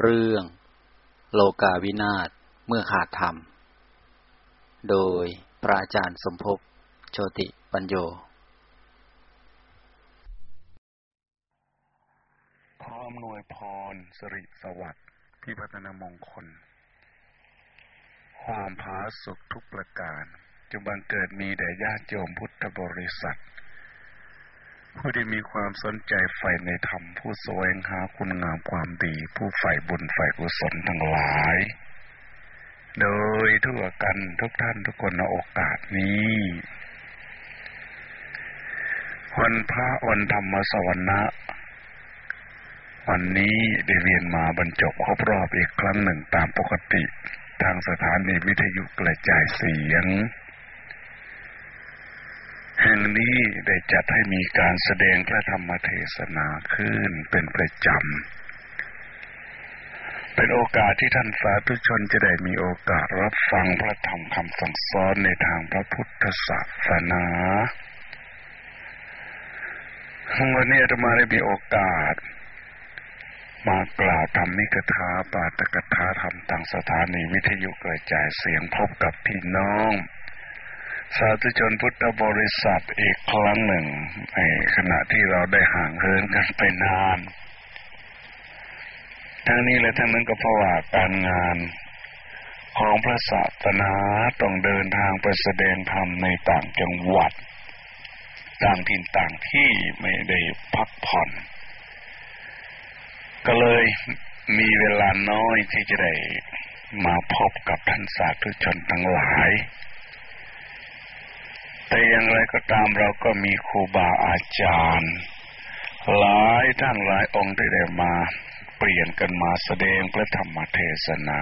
เรื่อง โลกาวินาศเมื่อขาดธรรม โดยพระอาจารย์สมภพโชติปัญโยขออำนวยพรสิริสวัสดิ์พิพัฒนมงคล ความผาสุกทุกประการจงบังเกิดมีแด่ญาติโยมพุทธบริษัท ผู้ที่มีความสนใจใฝ่ในธรรม ผู้แสวงหาคุณงามความดี ผู้ใฝ่บุญใฝ่กุศลทั้งหลาย โดยทั่วกันทุกท่านทุกคนในโอกาสนี้วันพระวันธรรมสวรรณะวันนี้ได้เรียนมาบรรจบครบรอบอีกครั้งหนึ่งตามปกติ ทางสถานีวิทยุกระจายเสียง แห่งนี้ได้จัดให้มีการแสดงพระธรรมเทศนาขึ้นเป็นประจำ เป็นโอกาสที่ท่านสาธุชนจะได้มีโอกาสรับฟังพระธรรมคำสั่งสอนในทางพระพุทธศาสนาวันนี้อาตมาได้มีโอกาส มากล่าวธรรมิกถาปาตกถาธรรมต่างสถานีวิทยุกระจายเสียงพบกับพี่น้อง สาธุชนพุทธบริษัทอีกครั้งหนึ่งในขณะที่เราได้ห่างเหินกันไปนาน ทั้งนี้และทั้งนั้นก็เพราะว่าการงานของพระศาสนาต้องเดินทางไปแสดงธรรมในต่างจังหวัด ต่างถิ่นต่างที่ไม่ได้พักผ่อน ก็เลยมีเวลาน้อยที่จะได้มาพบกับท่านสาธุชนทั้งหลาย แต่อย่างไรก็ตามเราก็มีครูบาอาจารย์ หลายท่านหลายองค์ที่ได้มาเปลี่ยนกันมาแสดงพระธรรมเทศนา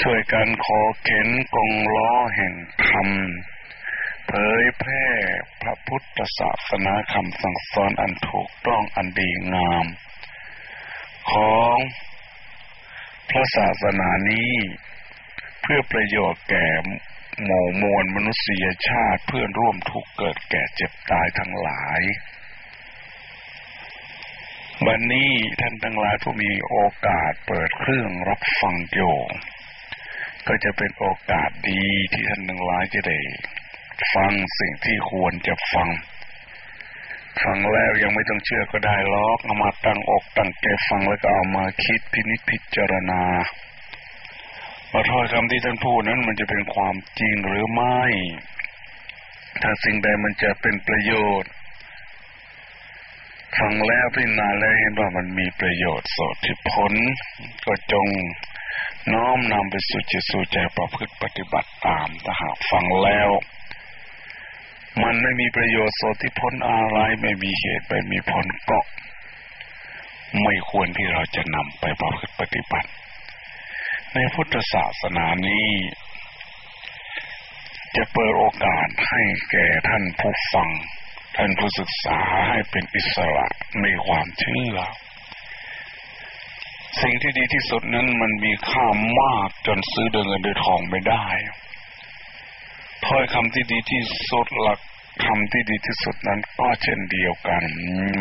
ช่วยกันขอเข็นกงล้อแห่งธรรมเผยแพร่พระพุทธศาสนาคำสั่งสอนอันถูกต้องอันดีงาม ของพระศาสนานี้เพื่อประโยชน์แก่ หมู่มวลมนุษยชาติเพื่อนร่วมทุกข์เกิดแก่เจ็บตายทั้งหลาย วันนี้ท่านทั้งหลายผู้มีโอกาสเปิดเครื่องรับฟังโยก็จะเป็นโอกาสดีที่ท่านทั้งหลายจะได้ฟังสิ่งที่ควรจะฟัง ฟังแล้วยังไม่ต้องเชื่อก็ได้ลอกเอามาตั้งอกตั้งใจฟังแล้วก็เอามาคิดพินิจพิจารณา ว่าถ้อยคำที่ท่านพูดนั้นมันจะเป็นความจริงหรือไม่ ถ้าสิ่งใดมันจะเป็นประโยชน์ ฟังแล้วพิจารณาแล้วเห็นว่ามันมีประโยชน์สดที่ผล ก็จงน้อมนำไปสู่จิตสู่ใจประพฤติปฏิบัติตามถ้าหากฟังแล้ว มันไม่มีประโยชน์สดที่ผลอะไรไม่มีเหตุไม่มีผลก็ไม่ควรที่เราจะนำไปประพฤติปฏิบัติ ในพุทธศาสนานี้ จะเปิดโอกาสให้แก่ท่านผู้ฟัง ท่านผู้ศึกษาให้เป็นอิสระในความเชื่อสิ่งที่ดีที่สุดนั้นมันมีค่ามากจนซื้อเดินเงินเดือทองไม่ได้ถ้อยคำที่ดีที่สุดหลักคำที่ดีที่สุดนั้นก็เช่นเดียวกัน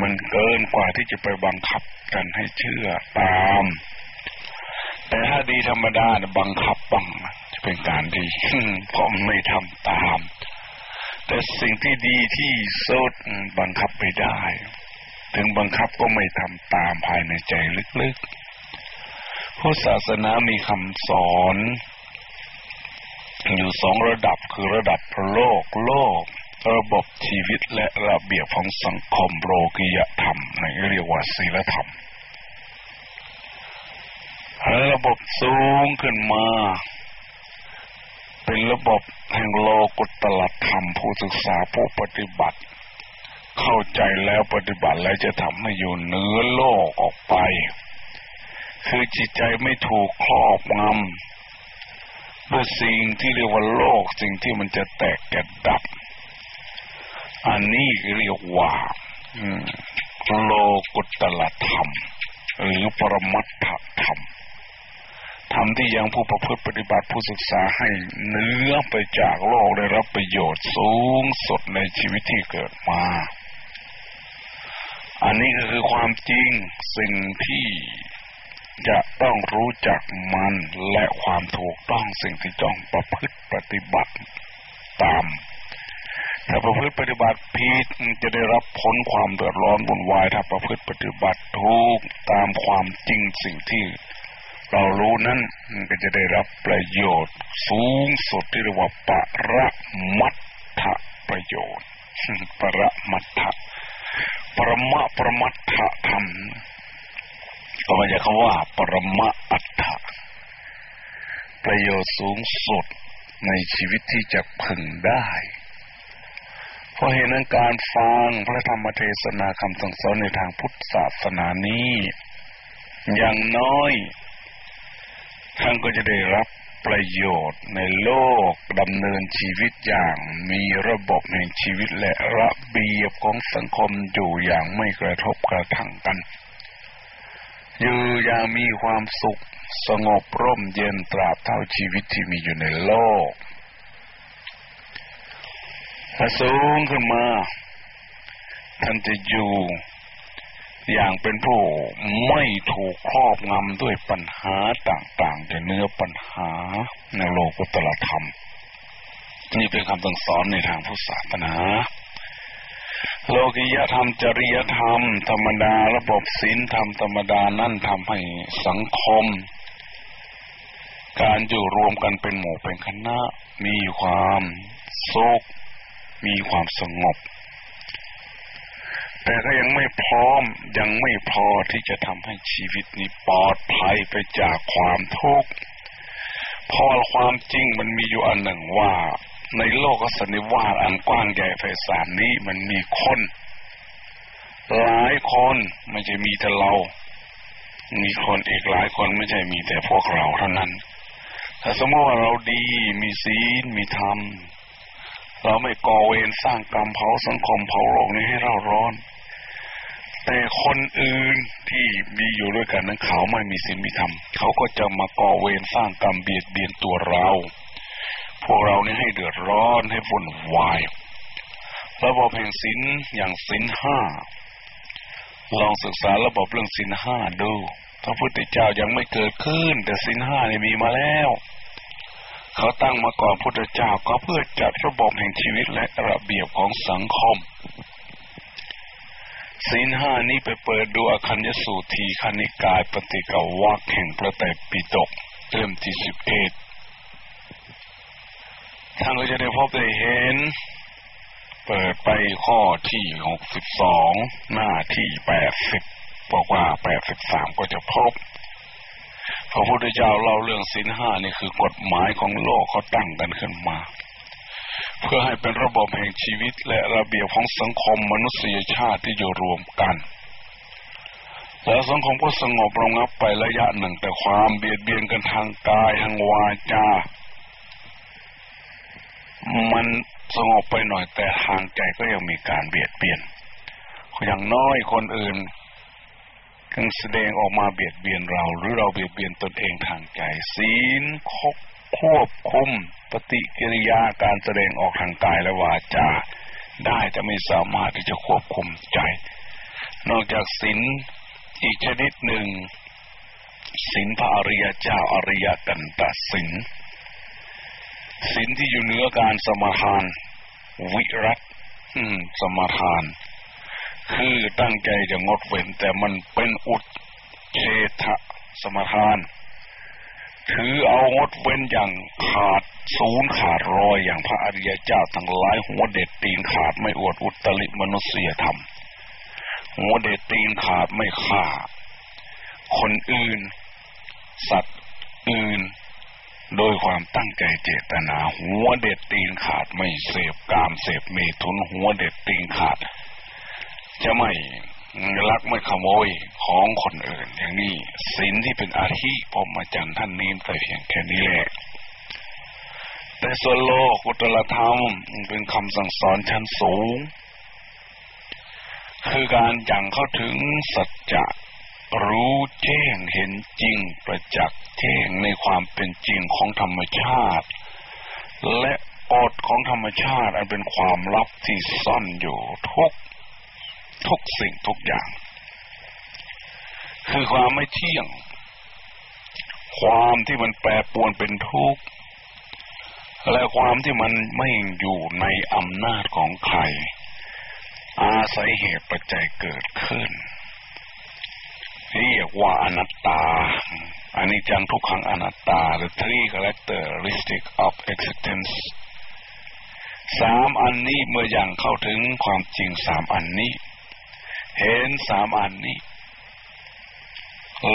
มันเกินกว่าที่จะไปบังคับกันให้เชื่อตาม แต่ถ้าดีธรรมดาบังคับบังจะเป็นการดีเพราะไม่ทำตาม แต่สิ่งที่ดีที่สุดบังคับไม่ได้ ถึงบังคับก็ไม่ทำตามภายในใจลึกๆพุทธศาสนามีคำสอนอยู่สองระดับคือระดับโลกโลก ระบบชีวิตและระเบียบของสังคมโลกิยธรรมในเรียกว่าศีลธรรม ระบบสูงขึ้นมา เป็นระบบแห่งโลกุตตรธรรมผู้ศึกษาผู้ปฏิบัติ เข้าใจแล้วปฏิบัติแล้วจะทำให้อยู่เหนือโลกออกไป คือจิตใจไม่ถูกครอบงำด้วยสิ่งที่เรียกว่าโลกสิ่งที่มันจะแตกแกดับ อันนี้เรียกว่าโลกุตตรธรรม หรือปรมัตถธรรม ธรรมที่ยังผู้ประพฤติปฏิบัติผู้ศึกษาให้เนื้อไปจากโลกได้รับประโยชน์สูงสุดในชีวิตที่เกิดมา อันนี้ก็คือความจริงสิ่งที่จะต้องรู้จักมันและความถูกต้องสิ่งที่จ้องประพฤติปฏิบัติตาม ถ้าประพฤติปฏิบัติผิดจะได้รับผลความเดือดร้อนบุญวายถ้าประพฤติปฏิบัติถูกตามความจริงสิ่งที่ เรารู้นั้นก็จะได้รับประโยชน์ สูงสุดที่เรียกว่าปรมัตถประโยชน์ปรมัตถปรมะปรมัตถธรรมก็มาจากคำว่า ปรมะอัตถประโยชน์สูงสุดในชีวิตที่จะพึงได้ เพราะเหตุนั้นการฟังพระธรรมเทศนาคำสั่งสอนในทางพุทธศาสนานี้ อย่างน้อย ท่านก็จะได้รับประโยชน์ในโลกดำเนินชีวิตอย่างมีระบบแห่งชีวิตและระเบียบของสังคมอยู่อย่างไม่กระทบกระทั่งกัน อยู่อย่างมีความสุขสงบร่มเย็นตราบเท่าชีวิตที่มีอยู่ในโลกถ้าสูงขึ้นมา ท่านจะอยู่ อย่างเป็นผู้ไม่ถูกครอบงำด้วยปัญหาต่างๆ แต่เนื้อปัญหาในโลกุตรธรรม นี่เป็นคำตังสอนในทางพุทธศาสนาโลกิยธรรมจริยธรรม ธรรมดาระบบศีลธรรมธรรมดานั่นทำให้สังคม การอยู่รวมกันเป็นหมู่เป็นคณะ มีความสุขมีความสงบ แต่ก็ยังไม่พร้อมยังไม่พอที่จะทำให้ชีวิตนี้ปลอดภัยไปจากความทุกข์พอความจริงมันมีอยู่อันหนึ่งว่า ในโลกสันนิวาสอันกว้างใหญ่ไพศาลนี้มันมีคน หลายคนไม่ใช่มีแต่เรา มีคนอีกหลายคนไม่ใช่มีแต่พวกเราเท่านั้นถ้าสมมติว่าเราดีมีศีลมีธรรมเราไม่ก่อเวรสร้างกรรมเผาสังคมเผาโลกนี้ให้เราร้อน แต่คนอื่นที่มีอยู่ด้วยกันนั้นเขาไม่มีศีลมีธรรมเขาก็จะมาก่อเวรสร้างกรรมเบียดเบียนตัวเรา พวกเรานี่ให้เดือดร้อนให้วุ่นวายระบบแห่งศีลอย่างศีลห้าลองศึกษาระบบเรื่องศีลห้าดูพระพุทธเจ้ายังไม่เกิดขึ้น แต่ศีลห้าเนี่ยมีมาแล้ว เขาตั้งมาก่อนพุทธเจ้าก็เพื่อจัดระบบแห่งชีวิตและระเบียบของสังคม ศีลห้านี้ไปเปิดดูอคัญญสูตรทีคณิกายปฏิกวักแห่งพระไตรปิฎกเล่มที่สิบเอ็ดท่านก็จะได้พบได้เห็น เปิดไปข้อที่หกสิบสองหน้าที่แปดสิบบอกว่าแปดสิบสามก็จะพบพระพุทธเจ้าเล่าเรื่องศีลห้านี่คือกฎหมายของโลกเขาตั้งกันขึ้นมา เพื่อให้เป็นระบบแห่งชีวิตและระเบียบของสังคมมนุษยชาติที่อยู่รวมกันแล้วสังคมก็สงบระงับไประยะหนึ่งแต่ความเบียดเบียนกันทางกายทางวาจา มันสงบไปหน่อยแต่ทางใจก็ยังมีการเบียดเบียน อย่างน้อยคนอื่นกังแสดงออกมาเบียดเบียนเรา หรือเราเบียดเบียนตนเองทางใจศีลคบ ควบคุมปฏิกิริยาการแสดงออกทางกายและวาจา ได้จะไม่สามารถที่จะควบคุมใจ นอกจากศีลอีกชนิดหนึ่งศีลพระอริยเจ้าอริยกันตศีลศีลที่อยู่เหนือการสมาทาน วิรัตสมาทาน คือตั้งใจจะงดเว้นแต่มันเป็นอุดเชทะสมาทาน ถือเอางดเว้นอย่างขาดศูนย์ขาดรอยอย่างพระอริยเจ้าทั้งหลายหัวเด็ดตีนขาดไม่อวดอุตริมนุษยธรรม หัวเด็ดตีนขาดไม่ฆ่า คนอื่น สัตว์อื่น โดยความตั้งใจเจตนา หัวเด็ดตีนขาดไม่เสพกามเสพเมตุนหัวเด็ดตีนขาด จะไม่ ลักไม่ขโมยของคนอื่น อย่างนี้ศีลที่เป็นอาชีพผมอาจารย์ท่านนี้แต่เพียงแค่นี้แหละแต่ส่วนโลกุตลธรรมเป็นคำสั่งสอนชั้นสูง คือการยังเข้าถึงสัจจะรู้แจ้งเห็นจริงประจักษ์แจ้งในความเป็นจริงของธรรมชาติ และอดของธรรมชาติอันเป็นความลับที่ซ่อนอยู่ทุก ทุกสิ่งทุกอย่าง คือความไม่เที่ยง ความที่มันแปรปรวนเป็นทุกข์และความที่มันไม่อยู่ในอำนาจของใคร อาศัยเหตุปัจจัยเกิดขึ้นเรียกว่าอนัตตาอันนี้จังทุกขังอนัตตา the three characteristic of existence สามอันนี้เมื่ออย่างเข้าถึงความจริงสามอันนี้ เห็นสามอันนี้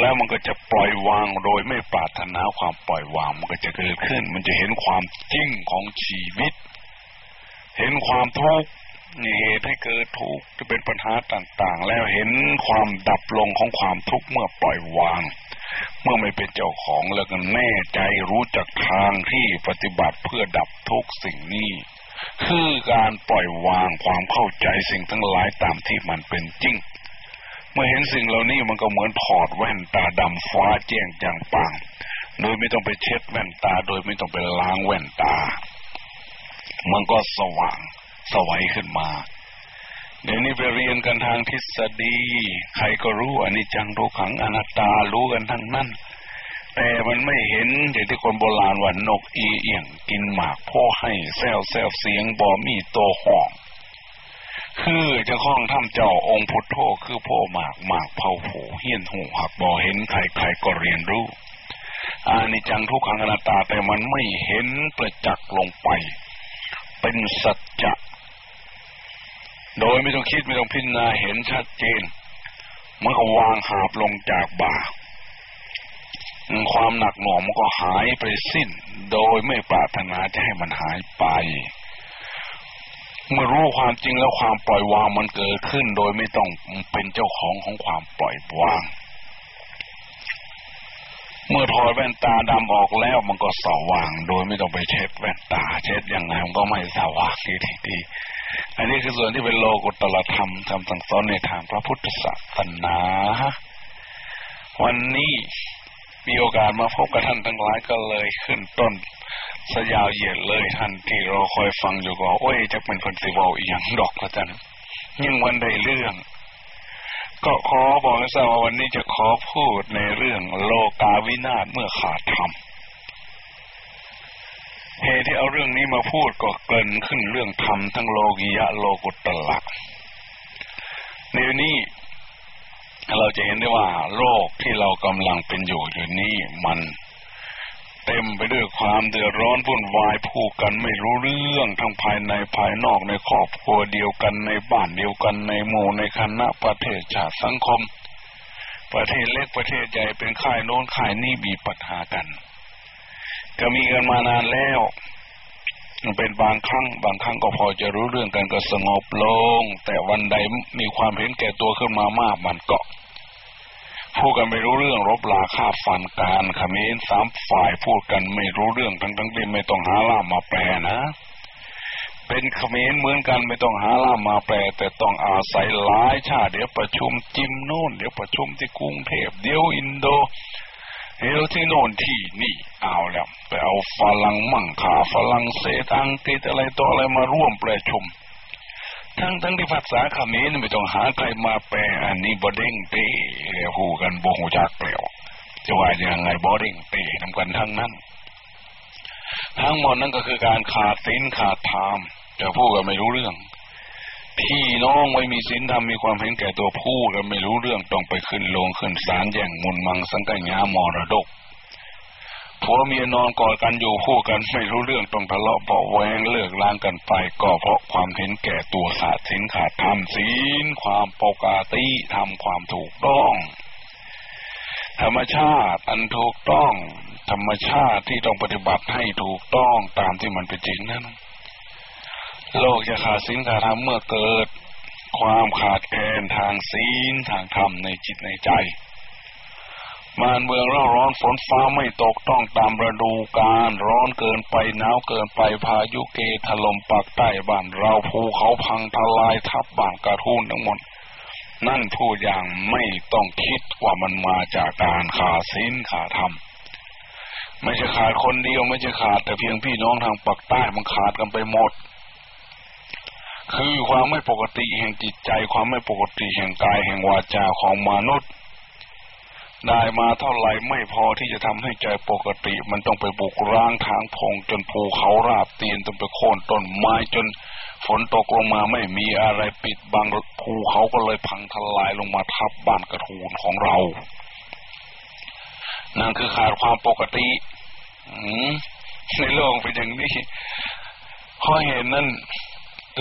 แล้วมันก็จะปล่อยวางโดยไม่ปรารถนาความปล่อยวางมันก็จะเกิดขึ้น มันจะเห็นความจริงของชีวิต เห็นความทุกข์เหตุให้เกิดทุกข์ที่เป็นปัญหาต่างๆ แล้วเห็นความดับลงของความทุกข์เมื่อปล่อยวาง เมื่อไม่เป็นเจ้าของแล้วก็แน่ใจรู้จักทางที่ปฏิบัติเพื่อดับทุกสิ่งนี้ คือการปล่อยวางความเข้าใจสิ่งทั้งหลายตามที่มันเป็นจริง เมื่อเห็นสิ่งเหล่านี้มันก็เหมือนถอดแว่นตาดำฟ้าแจ้งจางปังโดยไม่ต้องไปเช็ดแว่นตา โดยไม่ต้องไปล้างแว่นตา มันก็สว่างสวัยขึ้นมาเดี๋ยวนี้ไปเรียนกันทางทฤษฎี ใครก็รู้อันนี้จังรู้ขังอนัตตารู้กันทั้งนั้น แต่มันไม่เห็นอย่างที่คนโบราณว่านกอีเอี่ยงกินหมากพ่อให้แซวแซวเสียงบอมีโตห้องคือจะข้องทำเจ้าองค์พุทโธคือพ่อหมากหมากเผาผูเฮียนหูหักบอเห็นใครใครก็เรียนรู้อานิจังทุกขังอนัตตาแต่มันไม่เห็นประจักษ์ลงไป เป็นสัจจะ โดยไม่ต้องคิดไม่ต้องพิจารณาเห็นชัดเจนมันก็วางหาบลงจากบ่า ความหนักหน่วงมันก็หายไปสิ้น โดยไม่ปรารถนาจะให้มันหายไป เมื่อรู้ความจริงแล้วความปล่อยวางมันเกิดขึ้น โดยไม่ต้องเป็นเจ้าของของความปล่อยวาง เมื่อถอดแว่นตาดำออกแล้วมันก็สว่าง โดยไม่ต้องไปเช็ดแว่นตา เช็ดยังไงมันก็ไม่สว่างทีทีอันนี้คือส่วนที่เป็นโลกุตตรธรรมทำสั่งสอนในทางพระพุทธศาสนาวันนี้ มีโอกาสมาพบกับท่านทั้งหลายก็เลยขึ้นต้นสยาวเหยียดเลยท่านที่เราคอยฟังอยู่ก็โอ้ยจะเป็นคนสิบเอาอย่างดอกก็จะยิ่งวันใดเรื่อง ก็ขอบอกให้ทราบว่าวันนี้จะขอพูดในเรื่องโลกาวินาศเมื่อขาดธรรมเหตุที่เอาเรื่องนี้มาพูดก็เกินขึ้นเรื่องธรรมทั้งโลกียะโลกุตตะในนี้ เราจะเห็นได้ว่าโลกที่เรากำลังเป็นอยู่อยู่นี้มันเต็มไปด้วยความเดือดร้อนวุ่นวายผู้กันไม่รู้เรื่องทั้งภายในภายนอกในครอบครัวเดียวกันในบ้านเดียวกันในหมู่ในคณะประเทศชาติสังคม ประเทศเล็กประเทศใหญ่เป็นข่ายโน้นข่ายนี้บีปัญหากัน ก็มีกันมานานแล้ว เป็นบางครั้ง บางครั้งก็พอจะรู้เรื่องกันก็สงบลง แต่วันใดมีความเห็นแก่ตัวขึ้นมามากมันก็พูดกันไม่รู้เรื่องรบลาฆ่าฟันการขมิ้นสามฝ่ายพูดกันไม่รู้เรื่องทั้งทั้งที่ไม่ต้องหาล่ามมาแปลนะ เป็นขมิ้นเหมือนกันไม่ต้องหาล่ามมาแปล แต่ต้องอาศัยหลายชาติเดี๋ยวประชุมจิมโน่นเดี๋ยวประชุมที่กรุงเทพเดี๋ยวอินโด เฮลที่โน่นที่นี่เอาแล้วไปเอาฝรั่งมั่งขาฝรั่งเศสอังกฤษอะไรต่ออะไรมาร่วมประชุม ทั้งทั้งที่ภาษาคำนี้ไม่ต้องหาใครมาแปลอันนี้บอดิ้งเตเรียหูกันบงจักเปล่าจะว่ายังไงบอดิ้งเตทำกันทั้งนั้น ทั้งหมดนั่นก็คือการขาดสินขาดธรรมจะพูดกันไม่รู้เรื่อง พี่น้องไม่มีศีลธรรมมีความเห็นแก่ตัวพูดกันไม่รู้เรื่องต้องไปขึ้นลงขึ้นศาลแย่งมุนมังสังกัญญามรดกผัวเมียนอนกอดกันอยู่คู่กันไม่รู้เรื่องต้องทะเลาะเบาแวงเลิกล้างกันไปก็เพราะความเห็นแก่ตัวขาดศีลขาดธรรมศีลความปกติทำความถูกต้อง ธรรมชาติอันถูกต้อง ธรรมชาติที่ต้องปฏิบัติให้ถูกต้องตามที่มันเป็นจริงนั้น โลกจะขาดศีลขาดธรรมเมื่อเกิด ความขาดแคลนทางศีลทางธรรมในจิตในใจมานเมืองร้อนร้อนฝนฟ้าไม่ตกต้องตามฤดูกาลร้อนเกินไปหนาวเกินไปพายุเกถล่มปากใต้บ้านเราภูเขาพังทลายทับบ้านกระทุนทั้งหมด นั่นพูดอย่างไม่ต้องคิดว่ามันมาจากการขาดศีลขาดธรรมไม่ใช่ขาดคนเดียวไม่ใช่ขาดแต่เพียงพี่น้องทางปากใต้มันขาดกันไปหมด คือความไม่ปกติแห่งจิตใจ ความไม่ปกติแห่งกายแห่งวาจาของมนุษย์ ได้มาเท่าไหร่ไม่พอที่จะทำให้ใจปกติ มันต้องไปบุกร้างทางพงจนภูเขาราบเตียนต้องไปโค่นต้นไม้จนฝนตกลงมาไม่มีอะไรปิดบังภูเขาก็เลยพังทลายลงมาทับบ้านกระทูนของเรานั่นคือขาดความปกติในโลกเป็นอย่างนี้พอเห็นนั่น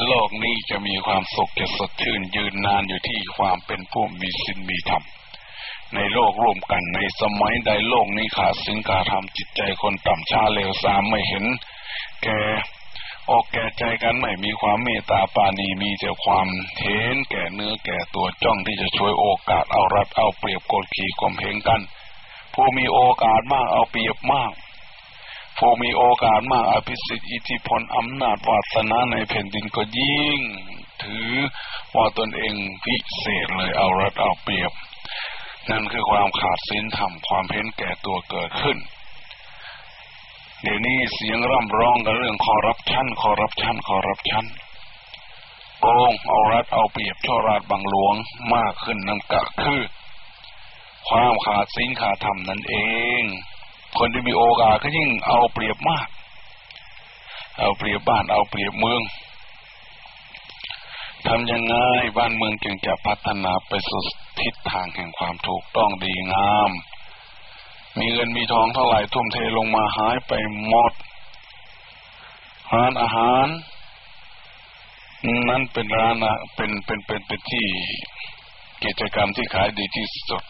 โลกนี้จะมีความสุขจะสดชื่นยืนนานอยู่ที่ความเป็นผู้มีศีลมีธรรมในโลกร่วมกันในสมัยใดโลกนี้ขาดสิ่งการทำจิตใจคนต่ำช้าเลวทรามไม่เห็น แก่ออกแก่ใจกันไม่มีความเมตตาปานีมีแต่ความเทนแก่เนื้อแก่ตัวจ้องที่จะช่วยโอกาสเอารัดเอาเปรียบกดขี่ข่มเหงกัน ผู้มีโอกาสมากเอาเปรียบมาก ผู้มีโอกาสมากอภิสิทธิ์อิทธิพลอำนาจวาสนาในแผ่นดินก็ยิ่ง ถือว่าตนเองพิเศษเลยเอารัดเอาเปรียบ นั่นคือความขาดศีลธรรมความเพ้นแก่ตัวเกิดขึ้น เดี๋ยวนี้เสียงร่ำร้องกันเรื่องคอรับชั้นคอรับชั้นคอรับชั้นโกงเอารัดเอาเปรียบช่อราดบังหลวงมากขึ้นนั่นก็คือ ความขาดศีลขาดธรรมนั่นเอง คนที่มีโอกาสก็ยิ่งเอาเปรียบมาก เอาเปรียบบ้านเอาเปรียบเมืองทำยังไงบ้านเมืองจึงจะพัฒนาไปสู่ทิศทางแห่งความถูกต้องดีงาม มีเงินมีทองเท่าไหร่ทุ่มเทลงมาหายไปหมดร้านอาหาร นั่นเป็นร้านเป็นเป็นเป็นเป็นที่กิจกรรมที่ขายดีที่สุด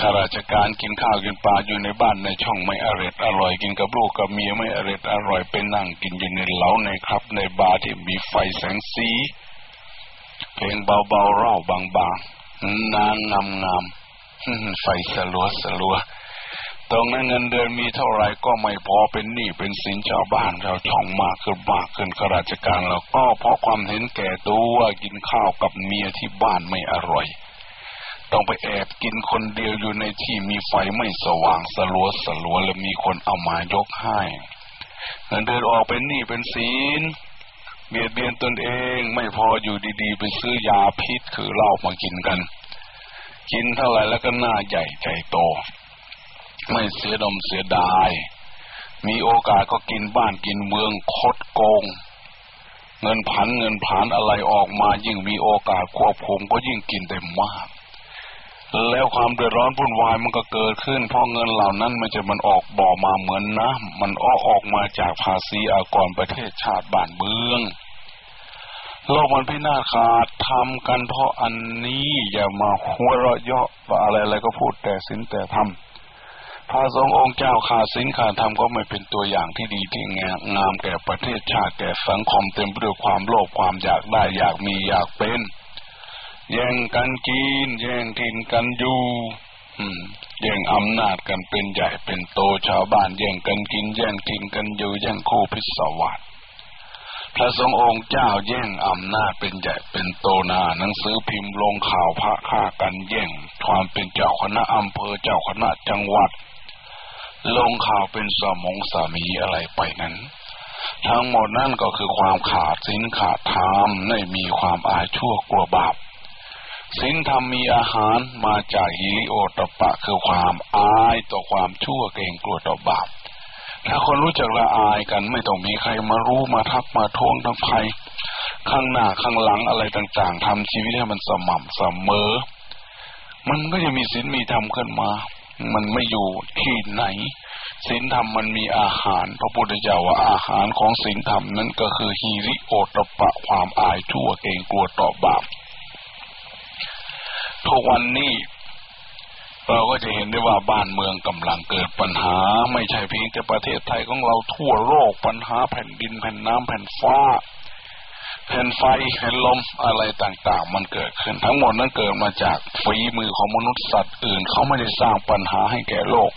ข้าราชการกินข้าวกินปลาอยู่ในบ้านในช่องไม่อร่อยอร่อยกินกับลูกกับเมียไม่อร่อยอร่อยเป็นนั่งกินอยู่ในเหลาในครับ ในบาร์ที่มีไฟแสงสีเพลงเบาๆร่าบางๆนางงามงามไฟสลัวสลัวตรงนั้นเงินเดือนมีเท่าไรก็ไม่พอเป็นหนี้เป็นสินชาวบ้านชาวช่องมากขึ้นมากขึ้นข้าราชการแล้วก็เพราะความเห็นแก่ตัวกินข้าวกับเมียที่บ้านไม่อร่อย ต้องไปแอบกินคนเดียวอยู่ในที่มีไฟไม่สว่างสลัวสลัวแล้วมีคนเอามายกให้เงินเดือนออกเป็นหนี้เป็นศีลเบียดเบียนตนเองไม่พออยู่ดีๆ ไปซื้อยาพิษคือเหล้ามากินกัน กินเท่าไหร่แล้วก็หน้าใหญ่ใจโต ไม่เสียดมเสียดาย มีโอกาสก็กินบ้านกินเมืองคดโกง เงินผันเงินผานอะไรออกมายิ่งมีโอกาสควบคุมก็ยิ่งกินเต็มมาก แล้วความเดือดร้อนวุ่นวายมันก็เกิดขึ้นเพราะเงินเหล่านั้นมันจะมันออกบ่อมาเหมือนน้ำมันออกออกมาจากภาษีอากรประเทศชาติบ้านเมืองโลกมันพินาศขาดทำกันเพราะอันนี้อย่ามาหัวเราะเยาะว่าอะไรอะไรก็พูดแต่สินแต่ทำพระสงฆ์องค์เจ้าขาดสินขาดธรรมก็ไม่เป็นตัวอย่างที่ดีที่งามแก่ประเทศชาติแก่สังคมเต็มไปด้วยความโลภความอยากได้อยากมีอยากเป็น แย่งกันกิน แย่งกินกันอยู่แย่งอำนาจกันเป็นใหญ่เป็นโตชาวบ้านแย่งกันกิน แย่งกินกันอยู่แย่งคู่พิศวาสพระสงฆ์องค์เจ้าแย่งอำนาจเป็นใหญ่เป็นโตนาหนังสือพิมพ์ลงข่าวพระฆ่ากันแย่ง ความเป็นเจ้าคณะอำเภอเจ้าคณะจังหวัด ลงข่าวเป็นสมองสามีอะไรไปนั้น ทั้งหมดนั่นก็คือความขาดสินขาดธรรมไม่มีความอายชั่วกลัวบาป ศีลธรรมมีอาหารมาจากฮิริโอตปะคือความอายต่อความชั่วเกรงกลัวต่อบาป ถ้าคนรู้จักละอายกันไม่ต้องมีใครมารู้มาทักมาทวงทั้งภัยข้างหน้าข้างหลังอะไรต่าง ๆทำชีวิตให้มันสม่ำเสมอ มันก็จะมีศีลมีธรรมขึ้นมา มันไม่อยู่ที่ไหนศีลธรรมมันมีอาหาร พระพุทธเจ้าว่าอาหารของศีลธรรมนั้นก็คือฮีริโอตปะความอายชั่วเกรงกลัวต่อบาป ทุกวันนี้เราก็จะเห็นได้ว่าบ้านเมืองกำลังเกิดปัญหา ไม่ใช่เพียงแต่ประเทศไทยของเราทั่วโลกปัญหาแผ่นดินแผ่นน้ำแผ่นฟ้า แผ่นไฟแผ่นลมอะไรต่างๆ มันเกิดขึ้นทั้งหมดนั้นเกิดมาจากฝีมือของมนุษย์สัตว์อื่นเขาไม่ได้สร้างปัญหาให้แก่โลก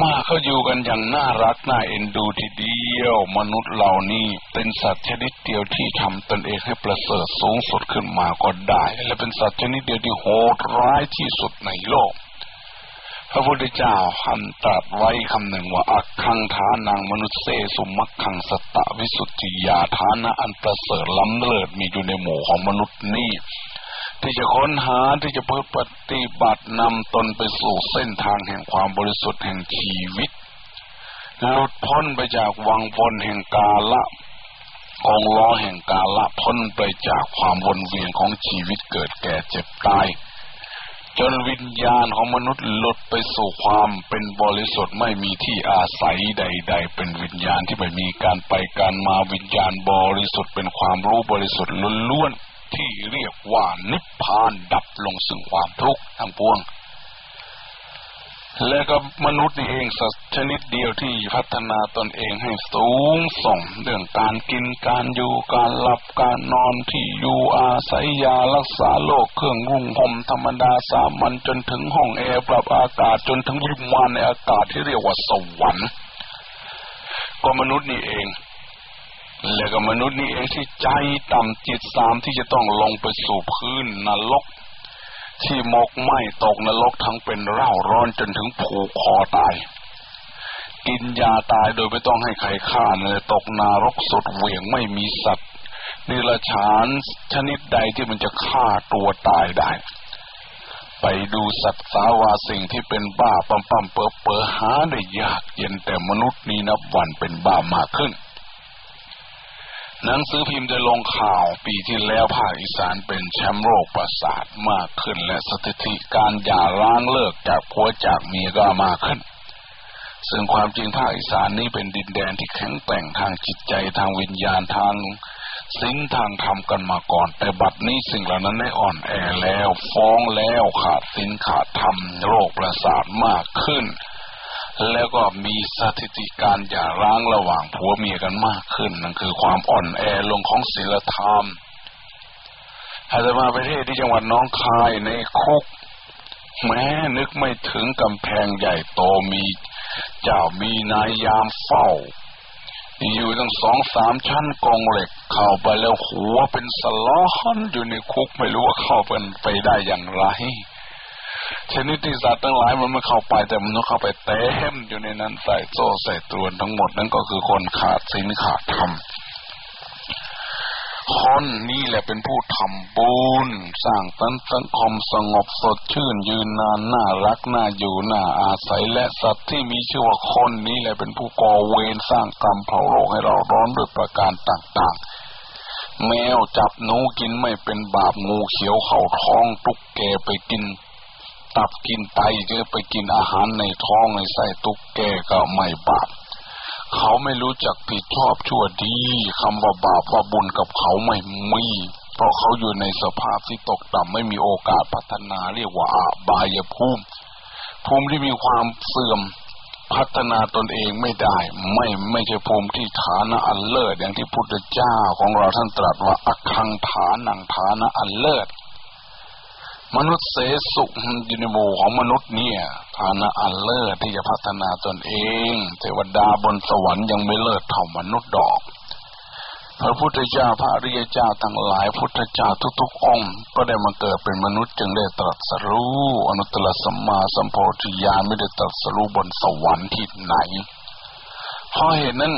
มาเขาอยู่กันอย่างน่ารักน่าเอ็นดูทีเดียว มนุษย์เหล่านี้เป็นสัตว์ชนิดเดียวที่ทำตนเองให้ประเสริฐสูงสุดขึ้นมาก็ได้ และเป็นสัตว์ชนิดเดียวที่โหดร้ายที่สุดในโลก พระพุทธเจ้าหันตรัสไว้คำหนึ่งว่าอักขังทานังมนุษย์เสสุมักขังสตะวิสุทธิยาทานะอันประเสริฐล้ำเลิศมีอยู่ในหมู่ของมนุษย์นี่ ที่จะค้นหาที่จะเพื่อปฏิบัตินำตนไปสู่เส้นทางแห่งความบริสุทธิ์แห่งชีวิต หลุดพ้นไปจากวังวนแห่งกาละกองล้อแห่งกาละพ้นไปจากความวนเวียนของชีวิตเกิดแก่เจ็บตาย จนวิญญาณของมนุษย์หลุดไปสู่ความเป็นบริสุทธิ์ไม่มีที่อาศัยใด ๆ เป็นวิญญาณที่ไม่มีการไปการมาวิญญาณบริสุทธิ์เป็นความรู้บริสุทธิ์ล้วนๆ ที่เรียกว่านิพพานดับลงซึ่งความทุกข์ทั้งปวง และก็มนุษย์นี่เองสัตว์ชนิดเดียวที่พัฒนาตนเองให้สูงส่งเรื่องการกินการอยู่การหลับการนอนที่อยู่อาศัยยารักษาโรคเครื่องรุ่งห่มธรรมดาสามัญจนถึงห้องแอร์ปรับอากาศจนถึงวิมานในอากาศที่เรียกว่าสวรรค์ก็มนุษย์นี่เอง และก็มนุษย์นี่เองที่ใจต่ำจิตสามที่จะต้องลงไปสู่พื้นนรก ที่มกไหม้ตกนรกทั้งเป็นเร่าร้อนจนถึงผูกคอตาย กินยาตายโดยไม่ต้องให้ใครฆ่าเลยตกนรกสุดเหวี่ยงไม่มีสัตว์นิรชานชนิดใดที่มันจะฆ่าตัวตายได้ ไปดูสัตว์สาวาสิ่งที่เป็นบ้าปั๊มปั๊มเปอเปอหาได้ยากเย็นแต่มนุษย์นี้นับวันเป็นบ้ามากขึ้น หนังสือพิมพ์ได้ลงข่าวปีที่แล้วภาคอีสานเป็นแชมป์โรคประสาทมากขึ้น และสถิติการหย่าร้างเลิกจากผัวจากเมียก็มากขึ้น ซึ่งความจริงภาคอีสานนี้เป็นดินแดนที่แข็งแกร่งทางจิตใจทางวิญญาณทางสิ่งทางธรรมกันมาก่อน แต่บัดนี้สิ่งเหล่านั้นได้อ่อนแอแล้ว ฟ้องแล้วขาดสินขาดธรรมโรคประสาทมากขึ้น แล้วก็มีสถิติการหย่าร้างระหว่างผัวเมียกันมากขึ้น นั่นคือความอ่อนแอลงของศีลธรรมอาจจะมาประเทศที่จังหวัดน้องคายในคุก แม้นึกไม่ถึงกำแพงใหญ่โตมีเจ้ามีนายยามเฝ้า อยู่ตั้งสองสามชั้นกองเหล็กเข้าไปแล้วหัวเป็นสล้อนอยู่ในคุกไม่รู้ว่าเข้าเป็นไปได้อย่างไร ชนิดที่สัตว์ทั้งหลายมันไม่เข้าไปแต่มันต้องเข้าไปเต็มอยู่ในนั้นใส่โซ่ใส่ตรวนทั้งหมดนั่นก็คือคนขาดศีลขาดธรรมคนนี่แหละเป็นผู้ทำบุญสร้างตั้งสังคมสงบสดชื่นยืนนานน่ารักน่าอยู่น่าอาศัยและสัตว์ที่มีชื่อว่าคนนี้แหละเป็นผู้ก่อเวรสร้างกรรมเผาโลกให้เราร้อนด้วยประการต่างๆ แมวจับหนูกินไม่เป็นบาปงูเขียวเข่าท้องตุ๊กแกไปกิน ตับกินไตก็ไปกินอาหารในท้องในไส้ตุ๊กแกก็ไม่บาปเขาไม่รู้จักผิดชอบชั่วดีคำว่าบาปว่าบุญกับเขาไม่มีเพราะเขาอยู่ในสภาพที่ตกต่ำไม่มีโอกาสพัฒนาเรียกว่าอาบายภูมิ ภูมิที่มีความเสื่อมพัฒนาตนเองไม่ได้ ไม่ไม่ใช่ภูมิที่ฐานะอันเลิศอย่างที่พุทธเจ้าของเราท่านตรัสว่าอักขังฐานังฐานะอันเลิศ มนุษย์เสสุอยู่ในหมู่ของมนุษย์เนี่ยฐานะอันเลิศที่จะพัฒนาตนเอง เทวดาบนสวรรค์ยังไม่เลิศเท่ามนุษย์ดอก พระพุทธเจ้าพระริยเจ้าทั้งหลายพุทธเจ้าทุกๆองค์ ก็ได้มาเกิดเป็นมนุษย์จึงได้ตรัสรู้อนุตตรสัมมาสัมโพธิญาณไม่ได้ตรัสรู้บนสวรรค์ที่ไหนเพราะเหตุนั้น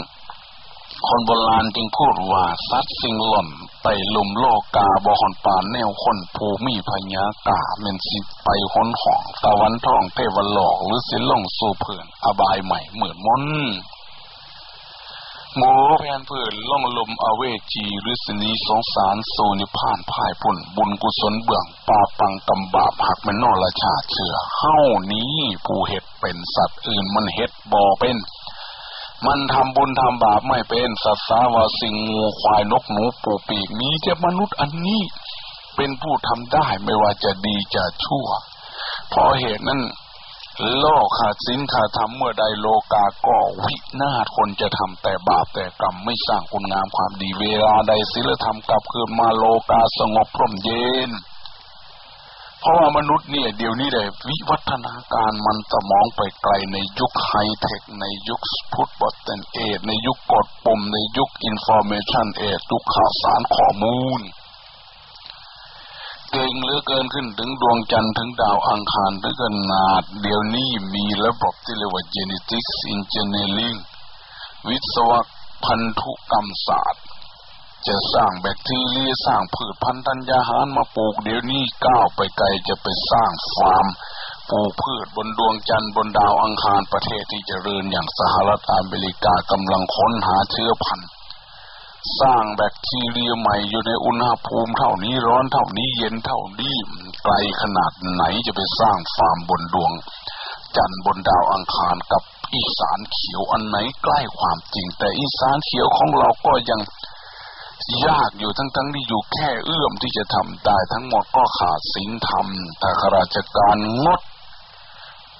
คนโบราณจึงพูดว่าสัตว์สิ่งหล่นไปลุมโลกกาบอหอนป่าแนวคนภูมิพญากาเมนสิไปค้นห่องตะวันท่องเทวหลอกหรือสิลงสู่เพื่อนอบายใหม่เหมือนมนหมูแผนเพื่อนล่องลมอเวจีหรือสินีสงสารโซนิพานพ่ายพุ่นบุญกุศลเบื้องปาปังกำบาบหักมันนอละชาเชื่อเฮ้านี้ผู้เห็ดเป็นสัตว์อื่นมันเห็ดบอเป็น มันทำบุญทำบาปไม่เป็นสัตว์สาวาสิ่งงูควายนกหนูปูปีกมีแต่มนุษย์อันนี้เป็นผู้ทำได้ไม่ว่าจะดีจะชั่ว เพราะเหตุนั้นโลกขาดศีลขาดธรรมเมื่อใดโลกาก็วินาศคนจะทำแต่บาปแต่กรรมไม่สร้างคุณงามความดีเวลาใดศีลธรรมกลับคืนมาโลกาสงบร่มเย็น เพราะว่ามนุษย์เนี่ยเดี๋ยวนี้ได้วิวัฒนาการมันสมองไปไกลในยุคไฮเทค ในยุค push button age ในยุคกดปุ่ม ในยุค information age ยุคข่าวสารข้อมูล เก่งเหลือเกินขึ้นถึงดวงจันทร์ถึงดาวอังคารถึงขนาด เดี๋ยวนี้มีระบบที่เรียกว่า genetics engineering วิศวพันธุกรรมศาสตร์ จะสร้างแบคทีเรียสร้างพืชพันธุ์ธัญญาหารมาปลูกเดี๋ยวนี้ก้าวไปไกลจะไปสร้างฟาร์มปลูกพืชบนดวงจันทร์บนดาวอังคารประเทศที่จเจริญอย่างสหรัฐอเมริกากำลังค้นหาเชื้อพันธุ์สร้างแบคทีเรียใหม่อยู่ในอุณหภูมิเท่านี้ร้อนเท่านี้เย็นเท่านี้ไกลขนาดไหนจะไปสร้างฟาร์มบนดวง จันทร์บนดาวอังคารกับอีสานเขียวอันไหนใกล้ความจริง แต่อีสานเขียวของเราก็ยัง ยากอยู่ทั้งทั้งที่อยู่แค่เอื้อมที่จะทำได้ทั้งหมดก็ขาดศีลธรรมแต่ข้าราชการงด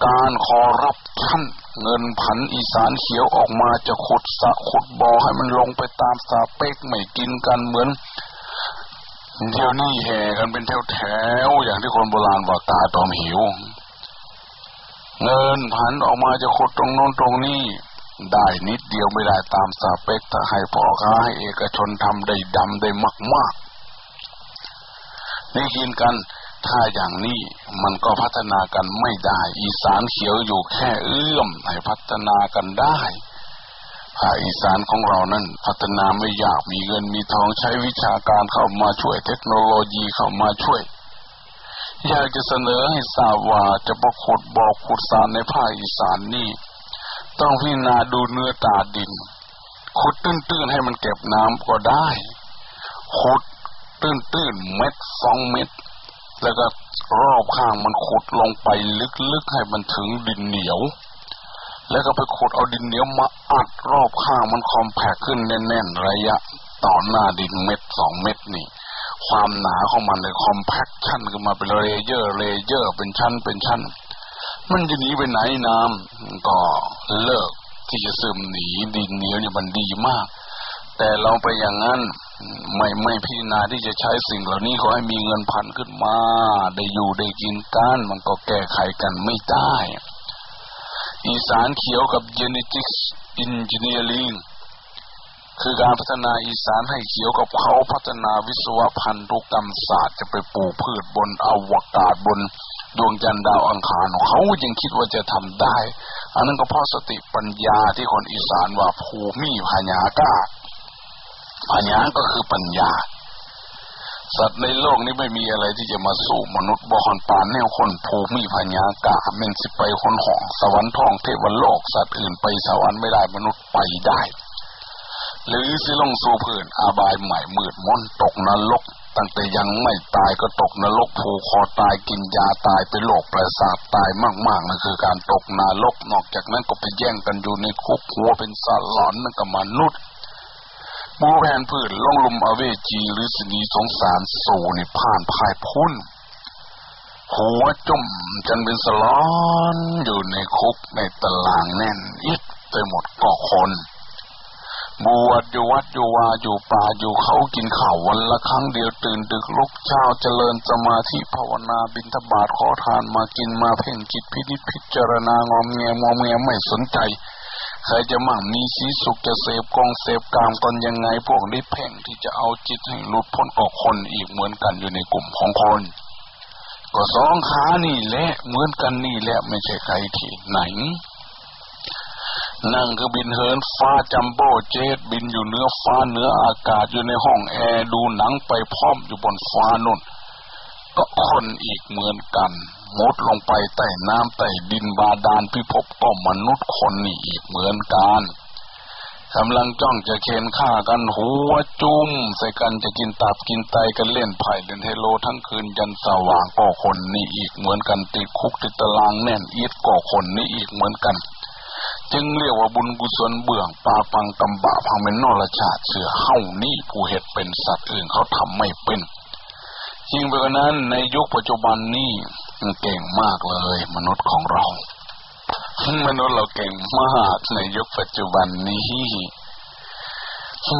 การขอรับชั้นเงินผันอีสานเขียวออกมาจะขุดสะขุดบ่อให้มันลงไปตามสาเป๊กไม่กินกันเหมือนเที่ยวนี้แห่กันเป็นแถวแถวอย่างที่คนโบราณว่าตาตอมหิว เงินผันออกมาจะขุดตรงโน้นตรงนี้ ได้นิดเดียวไม่ได้ตามสาเปกถ้าให้พ่อค้าให้เอกชนทำได้ดำได้มากมากนี่กินกันถ้าอย่างนี้มันก็พัฒนากันไม่ได้ อีสานเขียวอยู่แค่เอื้อมให้พัฒนากันได้ภาคอีสานของเรานั้นพัฒนาไม่ยากมีเงินมีทองใช้วิชาการเข้ามาช่วยเทคโนโลยีเข้ามาช่วย อยากจะเสนอให้ทราบว่าจะประขุดบอกขุดสารในภาคอีสานนี่ ต้องพิจารณาดูเนื้อตาดิน ขุดตื้นๆให้มันเก็บน้ำก็ได้ ขุดตื้นๆเมตรสองเมตร แล้วก็รอบข้างมันขุดลงไปลึกๆให้มันถึงดินเหนียว แล้วก็ไปขุดเอาดินเหนียวมาอัดรอบข้างมัน compact ขึ้นแน่นๆระยะต่อหน้าดินเมตรสองเมตรนี่ ความหนาของมันเลย compaction ขึ้นมาเป็น layer layer เป็นชั้นเป็นชั้น มันจะหนีไปไหนน้ำก็เลิกที่จะซึมหนีดินเหนียวเนี่ยมันดีมาก แต่เราไปอย่างนั้นไม่ไม่พิจารณาที่จะใช้สิ่งเหล่านี้ขอให้มีเงินพันขึ้นมา ได้อยู่ได้กินกันมันก็แก้ไขกันไม่ได้อีสานเขียวกับ genetics engineering คือการพัฒนาอีสานให้เขียวกับเขาพัฒนาวิศวพันธุกรรมศาสตร์จะไปปลูกพืชบนอวกาศบน ดวงจันทร์ดาวอังคารเขายังคิดว่าจะทำได้ อันนั้นก็เพราะสติปัญญาที่คนอีสานว่าภูมิพญากาพญาก็คือปัญญา สัตว์ในโลกนี้ไม่มีอะไรที่จะมาสู้มนุษย์บอคนปานแนวคนภูมิพญากาเมนสิไปคนหองสวรรค์ทองเทวโลก สัตว์อื่นไปสวรรค์ไม่ได้มนุษย์ไปได้ หรือสิลงสู่พื้นอาบายใหม่มืดมนตกนรก ตั้งแต่ยังไม่ตายก็ตกนรกผูกคอตายกินยาตายไปโรคประสาทตายมากๆนั่นคือการตกนรกนอกจากนั้นก็ไปแย่งกันอยู่ในคุกหัวเป็นสัตว์หลอนนั่นกับมนุษย์บูแผนพืชล่องลุมอเวจีหรือสนีสงสารสู่ในผ่านภายพุ่นหัวจมจนเป็นสลอนอยู่ในคุกในตารางแน่นอิดไปหมดก็คน บวชอยู่วัดอยู่วาอยู่ป่าอยู่เขากินข้าววันละครั้งเดียวตื่นดึกลุกเช้าเจริญสมาธิภาวนาบิณฑบาตขอทานมากินมาเพ่งจิตพิจิตพิจารณางอมเงียมอมเงียไม่สนใจใครจะมั่งมีสีสุขจะเสพกองเสพกามกันยังไงพวกนี้เพ่งที่จะเอาจิตให้หลุดพ้นกับคนอีกเหมือนกันอยู่ในกลุ่มของคน ก็สองขานี่แหละเหมือนกันนี่แหละไม่ใช่ใครที่ไหน นั่งคือบินเหินฟ้าจัมโบ้เจ็ตบินอยู่เนื้อฟ้าเนื้ออากาศอยู่ในห้องแอร์ดูหนังไปพร้อมอยู่บนฟ้านุ่น ก็คนอีกเหมือนกันมดลงไปใต้น้ำใต้ดินบาดาลพิภพก็มนุษย์คนนี่อีกเหมือนกันกำลังจ้องจะเค้นฆ่ากันหัวจุ้มใส่กันจะกินตับกินไตกันเล่นไผ่เล่นเฮโลทั้งคืนยันสว่างก็คนนี่อีกเหมือนกันติดคุกติดตารางแน่นอีดก็คนนี่อีกเหมือนกัน จึงเรียกว่าบุญกุศลเบื้องปาปังกำบะพังเป็นนรชาติเสือเฮ้านี่ผู้เหตุเป็นสัตว์อื่นเขาทำไม่เป็นจริงไปกว่านั้นในยุคปัจจุบันนี้เก่งมากเลย มนุษย์ของเรา มนุษย์เราเก่งมากในยุคปัจจุบันนี้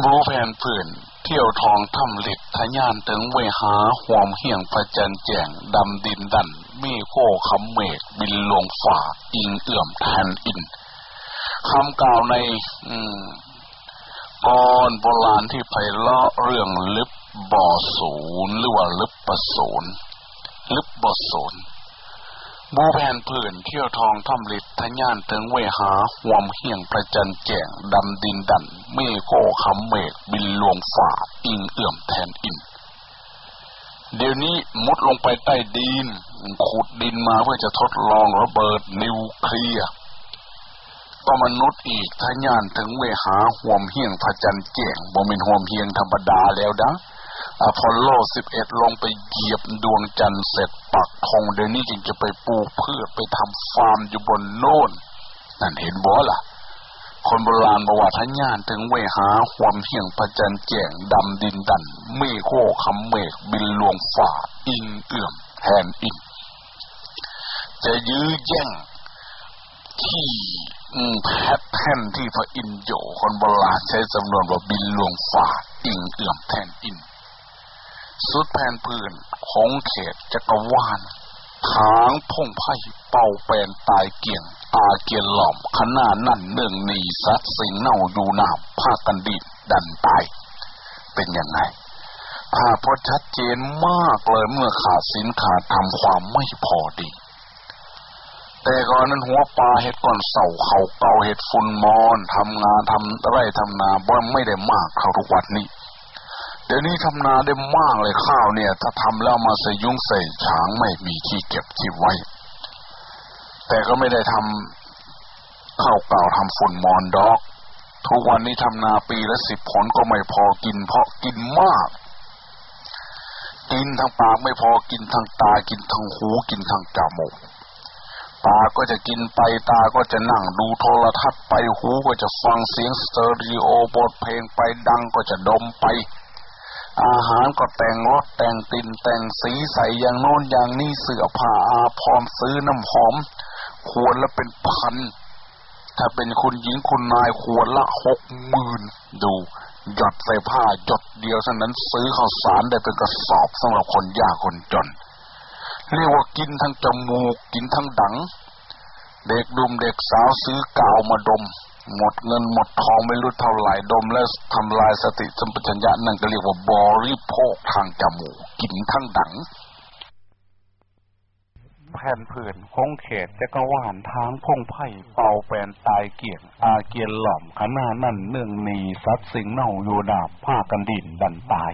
รู้แผนเพื่อนเที่ยวทองทำเหล็กทะยานถึงเวหาห่วมเหี่ยงพระจันแจงดำดินดันมีโคคำเมกบินลงฝ่าอิงเอื่อมแทนอิน คำกล่าวในก่อนโบราณที่ไพเราะเรื่องลึบบ่อศูนย์หรือว่าลึบประศูนย์ลึบบ่อศูนย์บูแผ่นผื่นเที่ยวทองทำลิดทะยานถึงเวหาหวมเหี่ยงประจันแจงดำดินดันเมโกคำเมกบินลวงฝ่าอิงเอื่อมแทนอินเดี๋ยวนี้มุดลงไปใต้ดินขุดดินมาเพื่อจะทดลองระเบิดนิวเคลียร์ ก็มนุษย์อีกทะยานถึงเวหาห่วมเฮียงพระจันทร์แจ้งบ่เป็นห่วมเฮียงธรรมดาแล้วดังอพอลโลสิบเอ็ดลงไปเหยียบดวงจันทร์เสร็จปักธงเดี๋ยวนี้จึงจะไปปลูกพืชไปทำฟาร์มอยู่บนโน่น นั่นเห็นบ่ล่ะ คนโบราณบอกว่าทัญานถึงเวหาความเหี่ยงพระจันทร์แจ่งดำดินดันเมฆโคคำเมฆบินลวงฝ่า อิงเอื่อมแทนอินจะยื้อแย่ง ที่แพทแทนที่พระอินโยคนโบราณใช้จำนวนว่าบินลวงฝ่าอิงเอื่อมแทนอิน สุดแผ่นพื้นของเขตจักรวาลทางพงไพ่เป่าแปนตายเกี่ยงอาเกียนหล่อมขนาดนั่นเนื่องนีสัตสิงเน่าอยู่นามภากันดิดดันตาย เป็นยังไงภาพพอชัดเจนมากเลยเมื่อขาดสินขาดทำความไม่พอดี แต่ก่อนนั้นหัวปลาเห็ดก่อนเสาเขาเก่าเห็ดฝุ่นมอนทำงานทำไร่ทำนาบ่ไม่ได้มากเท่าทุกวันนี้เดี๋ยวนี้ทำนาได้มากเลยข้าวเนี่ย ถ้าทำแล้วมาใส่ยุ้งใส่ฉางไม่มีที่เก็บที่ไว้ แต่ก็ไม่ได้ทำข้าวเก่าทำฝุ่นมอนดอก ทุกวันนี้ทำนาปีละสิบผลก็ไม่พอกินเพราะกินมาก กินทางปากไม่พอกินทางตากินทางหูกินทางจมูก ตาก็จะกินไปตาก็จะนั่งดูโทรทัศน์ไปหูก็จะฟังเสียงสเตอริโอบทเพลงไปดังก็จะดมไป อาหารก็แต่งรถแต่งตินแต่งสีใสอย่างโน้นอย่างนี้เสื้อผ้าอาพรซื้อน้ำหอม ควรละเป็นพัน ถ้าเป็นคุณหญิงคุณนายควรละหกหมื่นดูหยดใส่ผ้าหยดเดียวเท่านั้นซื้อข้าวสารได้เป็นกระสอบสำหรับคนยากคนจน เรียกว่ากินทั้งจมูก กินทั้งดัง เด็กดุมเด็กสาวซื้อกาวมาดม หมดเงินหมดทองไม่รู้เท่าไหร่ดม แล้วทำลายสติสัมปชัญญะนั่นก็เรียกว่าบริโภคทางจมูก กินทั้งดังแผ่นผื่นคงเขตจะกวานทางพงไพ่เป่าแปนตายเกียงอาเกียนหล่อมขนานั่นเนื่องนีซัดสิงเน่าอยู่ดาบผ้ากันดินดันตาย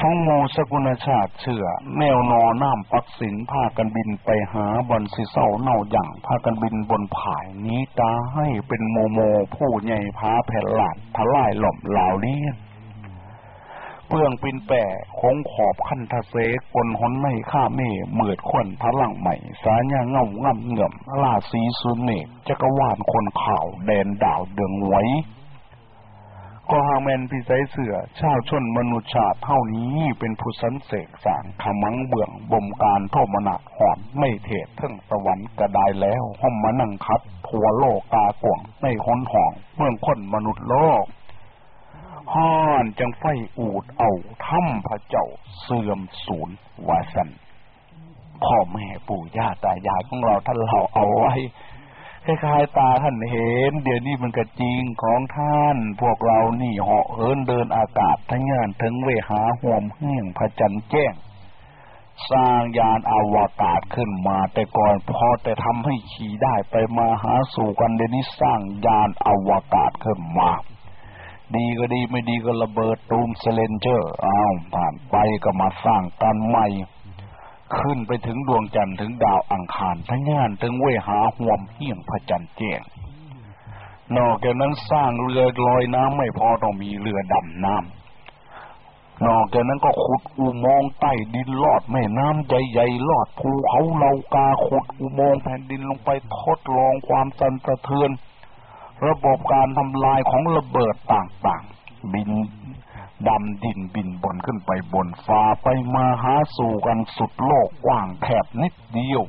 ทั้งมูสกุณชาติเชื่อ แนวนอน้ำปักสินพากันบินไปหาบอนสิเศร้าเน่าหยั่งพากันบินบนผายนี้ตาให้เป็นโมโมผู้ใหญ่พาแผ่นหลานทลายหล่อมลาวเลี้ยนเปื่องปินแปะคงขอบขั้นทะเสกนหนไม่ข้าเม่เหมือดขวนพลังใหม่ สาญาเงาง่ำเงื่อมลาสีสุนเนกจักรวาลคนข่าวแดนดาวเดืองไว้ ก็หางแมนพิสัยเสือชาวชนมนุษย์ชาติเท่านี้เป็นผู้สันเสกสารขมังเบื้องบ่มการโทมนาหอนไม่เทศทั้งสวรรค์กระไดแล้วห้อมมานั่งคัดทัวโลกกากวงในคนห่องเมืองคนมนุษย์โลกห้อนจังไฟอูดเอาถ้ำพระเจ้าเสื่อมศูนย์วาสันพ่อแม่ปู่ย่าตายายของเราท่านเราเอาไว้ คล้ายๆตาท่านเห็น เดี๋ยวนี้มันก็จริงของท่าน พวกเรานี่เหาะเอินเดินอากาศทั้งงานถึงเวหาห่วมเฮี่ยงพระจันทร์แจ้ง สร้างยานอวกาศขึ้นมาแต่ก่อนพอแต่ทำให้ขี่ได้ไปมาหาสู่กันเดี๋ยวนี้สร้างยานอวกาศขึ้นมาดีก็ดีไม่ดีก็ระเบิดตูม Challenger อ้าวผ่านไปก็มาสร้างกันใหม่ ขึ้นไปถึงดวงจันทร์ถึงดาวอังคารทั้งงานถึงเวหาห่วมเฮี่ยงพระจันทร์แจ้งนอกจากนั้นสร้างเรือลอยน้ำไม่พอต้องมีเรือดำน้ำนอกจากนั้นก็ขุดอุโมงค์ใต้ดินลอดแม่น้ำใหญ่ๆลอดภูเขาเหล่ากาขุดอุโมงค์แผ่นดินลงไปทดลองความสั่นสะเทือน ระบบการทำลายของระเบิดต่างๆ บิน ดำดินบินบนขึ้นไปบนฟ้าไปมาหาสู่กันสุดโลกกว้างแคบนิดเดียว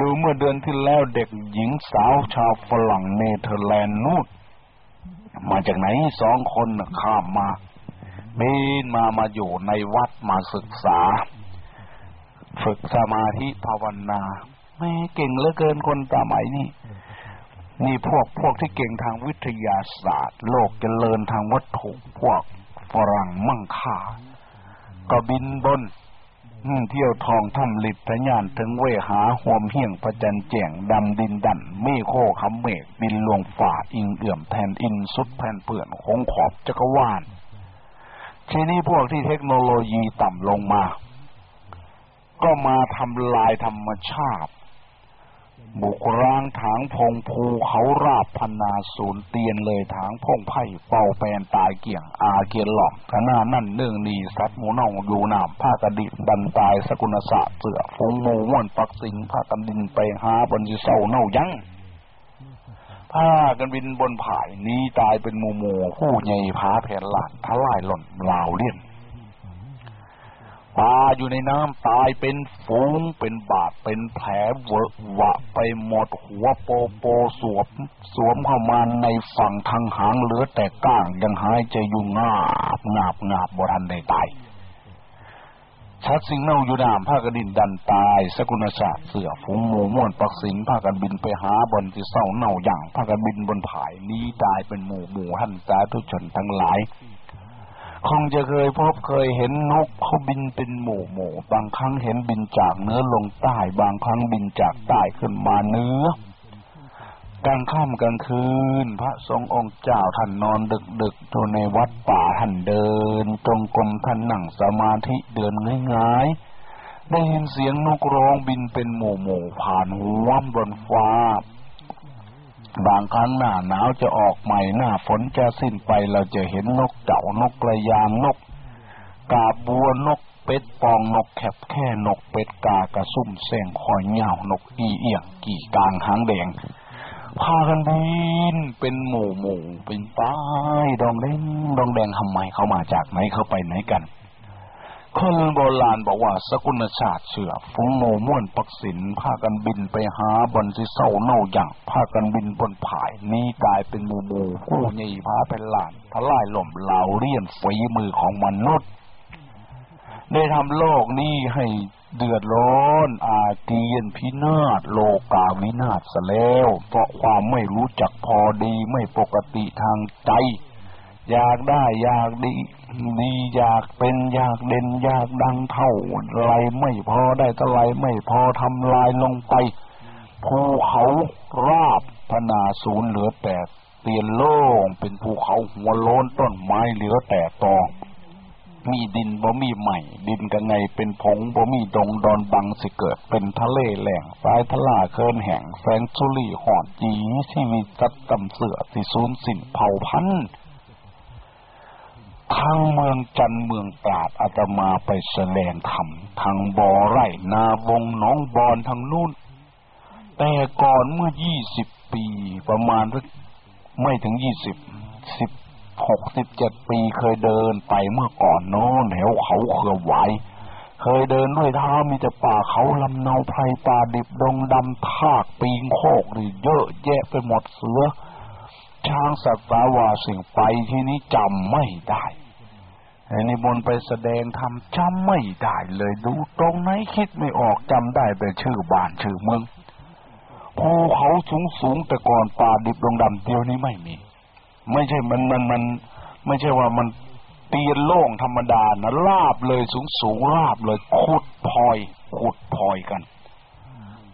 ดูเมื่อเดือนที่แล้วเด็กหญิงสาวชาวฝรั่งเนเธอร์แลนด์นู่นมาจากไหนสองคนข้ามมาบินมามาอยู่ในวัดมาศึกษา ฝึกสมาธิภาวนาแม่เก่งเหลือเกินคนตาไหมนี่ นี่พวกพวกที่เก่งทางวิทยาศาสตร์ โลกจเจริญทางวัตถุพวกฝรั่งมั่งค่าก็บินบนเที่ยวทองทำลิดทะยานถึงเวหาหวมเฮียงประจันแจ่งดำดินดันเมฆโคคำเมฆบินลวงฝ่าอิงเอื่อมแทนอินสุดแผ่นเปื่อนคงขอบจักรวาลทีนี้พวกที่เทคโนโลยีต่ำลงมา ก็มาทำลายธรรมชาติ บุกร้างถางพงภูเขาราบพนาศูนย์เตียนเลยถางพงไผ่เป่าแปนตายเกี่ยง อาเกียนหลอมขณะนั่นเนื่องนีสัตว์หมูน่องอยู่นามผ้ากระดิดันตายสกุลศาสเสือฟงโมูม่นปักสิงผ้ากันดินไปหาบนยิเศร้าเน่ายังผ้ากันบินบนผายนี้ตายเป็นหมูหมูผู้ใหญ่ผาแผ่นหลานทลายหล่นลาวเลี่ยน ปลาอยู่ในน้ำตายเป็นฝูงเป็นบาดเป็นแผลเวอะวะไปหมดหัวโปโปสวมสวมเข้ามาในฝั่งทางหางเหลือแต่ก้างยังหายใจอยู่งาบงาบงาบบทันได้ตายชัดสิงเน่าอยู่น้ำผ้ากระดินดันตายสกุลศาสตร์เสือฝูงหมูม่วนปักสิงผ้ากันบินไปหาบนที่เศร้าเน่าอย่างผ้ากันบินบนผายนี้ตายเป็นหมู่หมู่หันสาทุกชนทั้งหลาย คงจะเคยพบเคยเห็นนกเขาบินเป็นหมู่หมู่บางครั้งเห็นบินจากเนื้อลงใต้ บางครั้งบินจากใต้ขึ้นมาเนื้อกลางค่ำกลางคืน พระสงฆ์องค์เจ้าท่านนอนดึกดึกอยู่ในวัดป่าท่านเดินตรงกลมท่านนั่งสมาธิเดินง่ายๆได้ยินเสียงนกร้องบินเป็นหมู่หมู่ผ่านหัวบนฟ้า บางครั้งหน้าหนาวจะออกใหม่หน้าฝนจะสิ้นไปเราจะเห็นนกเจ้านกกระยางนก กาบัวนกเป็ดปองนกแคบแค่นกเป็ดกากระซุ่มแสงคอยเหงานกอีเอียงกี่กลางหางแดงพากันบินเป็นหมู่หมู่เป็นป้ายดองแดงดองแดงทำไมเขามาจากไหนเขาไปไหนกัน คนโบราณบอกว่าสกุลชาติเสือฟุงโมม่วนปักสินพากันบินไปหาบนที่เศร้าเน่าอย่างพากันบินบนผายนี้กลายเป็นมูหมูผู้ใหญ่พาเป็นหลานทลายหล่มเหลาเรียนฝีมือของมนุษย์ได้ทำโลกนี้ให้เดือดร้อนอาเกียนพินาศโลกาวินาศซะแล้ว เพราะความไม่รู้จักพอดีไม่ปกติทางใจ อยากได้อยากดี ดีอยากเป็นอยากเด่นอยากดังเท่าไรไม่พอได้เท่าไรไม่พอทำลายลงไปภูเขาราบพนาศูนย์เหลือแต่เตียนโล่งเป็นภูเขาหัวโล้นต้นไม้เหลือแต่ตอมีดินบ่มีใหม่ ดินกันไงเป็นผงบ่มีดงดอนบังสิเกิด เป็นทะเลแหล่งสายทลาเคินแห่งแสงสุรีหอดจีชีวิตจัดตำเสือสิสูนสินเผาพันธุ์ ทางเมืองจันเมืองตราดอาตมาไปแสดงธรรมทางบ่อไร่นาวงน้องบอนทางนู้นแต่ก่อนเมื่อยี่สิบปีประมาณไม่ถึงยี่สิบสิบหกสิบเจ็ดปีเคยเดินไปเมื่อก่อนโน้นแถวเขาเขื่อไหวเคยเดินด้วยเท้ามีแต่ป่าเขาลำเนาไพรป่าดิบดงดำทากปีงโคกนี่เยอะแยะไปหมดเสือ ช้างสัตว์สาวาสิ่งไปที่นี้จำไม่ได้ไอ้นิมนไปแสดงทำจำไม่ได้เลยดูตรงไหนคิดไม่ออกจำได้แต่ชื่อบ้านชื่อเมืองภูเขาสูงสูงแต่ก่อนป่าดิบดงดำเดียวนี้ไม่มี ไม่ใช่มันมันมัน ไม่ใช่ว่ามันเตียนโล่งธรรมดานะลาบเลยสูงสูงลาบเลยขุดพลอยขุดพลอยกัน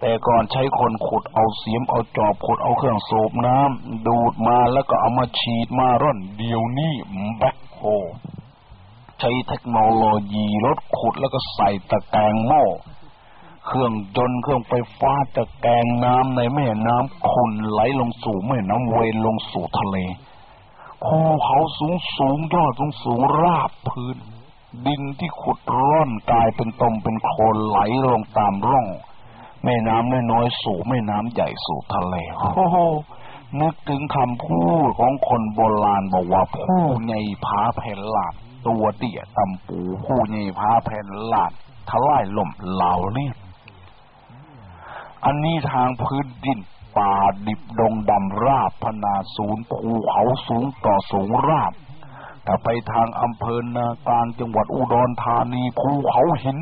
แต่ก่อนใช้คนขุดเอาเสียมเอาจอบขุดเอาเครื่องสูบน้ำดูดมาแล้วก็เอามาฉีดมาร่อนเดี๋ยวนี้แบ็คโฮใช้เทคโนโลยีรถขุดแล้วก็ใส่ตะแกรงหม้อเครื่องจนเครื่องไฟฟ้าตะแกรงน้ำในแม่น้ำขุนไหลลงสู่แม่น้ำเวนลงสู่ทะเลภูเขาสูงสูงยอดสูงสูงราบพื้น ดินที่ขุดร่อนกลายเป็นตมเป็นโคลนไหลลงตามร่อง แม่น้ำน้อยๆสู่แม่น้ำใหญ่สู่ทะเลโอ้โหนึกถึงคำพูดของคนโบราณบอกว่าผู้ใหญ่ผาแผ่นหลาดตัวเตี้ยตำปูผู้ใหญ่ผาแผ่นหลาดทลายล่มเหล่านี้อันนี้ทางพื้นดินป่าดิบดงดำราบพนาศูนย์ภูเขาสูงต่อสูงราบแต่ไปทางอำเภอนากลางจังหวัดอุดรธานีภูเขาหิน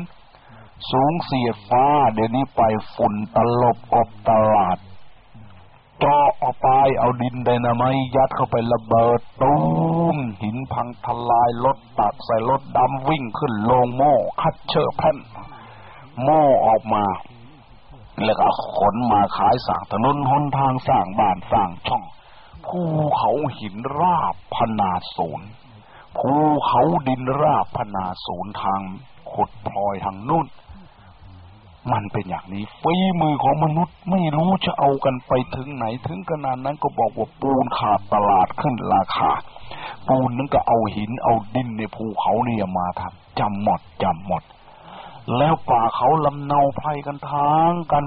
สูงเสียฟ้า เดี๋ยวนี้ไปฝุ่นตลบกบตลาดเจาะเอาไปเอาดินไดนาไมยัดเข้าไประเบิดตูมหินพังทลายรถตักใส่รถดำวิ่งขึ้นลงโม่คัดเชอร์แผ่นหม้อออกมา แล้วก็ขนมาขายสั่งถนนหนทางสร้างบ้านสร้างช่องภูเขาหินราบพนาศูนย์ภูเขาดินราบพนาศูนย์ทางขุดพลอยทางนู่น มันเป็นอย่างนี้ฝีมือของมนุษย์ไม่รู้จะเอากันไปถึงไหน ถึงขนาดนั้นก็บอกว่าปูนขาดตลาดขึ้นราคา ปูนนั้นก็เอาหินเอาดินในภูเขาเนี่ยมาทำจำหมดจำหมด แล้วป่าเขาลำเนาไพรกันทางกัน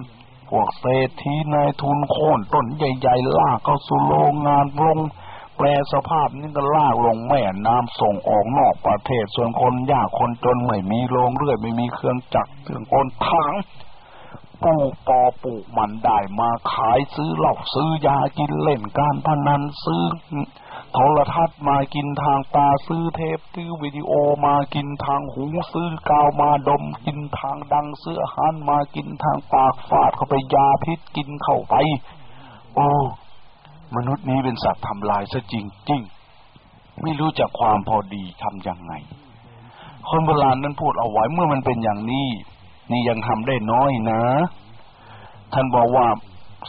พวกเศรษฐีนายทุนโค่นต้นใหญ่ ๆ ลากเข้าสู่โรงงานลง แปลสภาพนี่ก็ลากลงแม่น้ำส่งออกนอกประเทศ ส่วนคนยากคนจนไม่มีโรงเรื่อยไม่มีเครื่องจักรเครื่องกลทางปลูกปอปลูกมันได้มาขายซื้อเหล้าซื้อยากินเล่นการพนันซื้อโทรทัศน์มากินทางตาซื้อเทปซื้อวิดีโอมากินทางหูซื้อกาวมาดมกินทางดังซื้ออาหารมากินทางปากฟาดเข้าไปยาพิษกินเข้าไปโอ้ มนุษย์นี้เป็นสัตว์ทำลายซะจริงจริงไม่รู้จักความพอดีทำยังไง คนโบราณนั้นพูดเอาไว้เมื่อมันเป็นอย่างนี้ นี่ยังทำได้น้อยนะ ท่านบอกว่า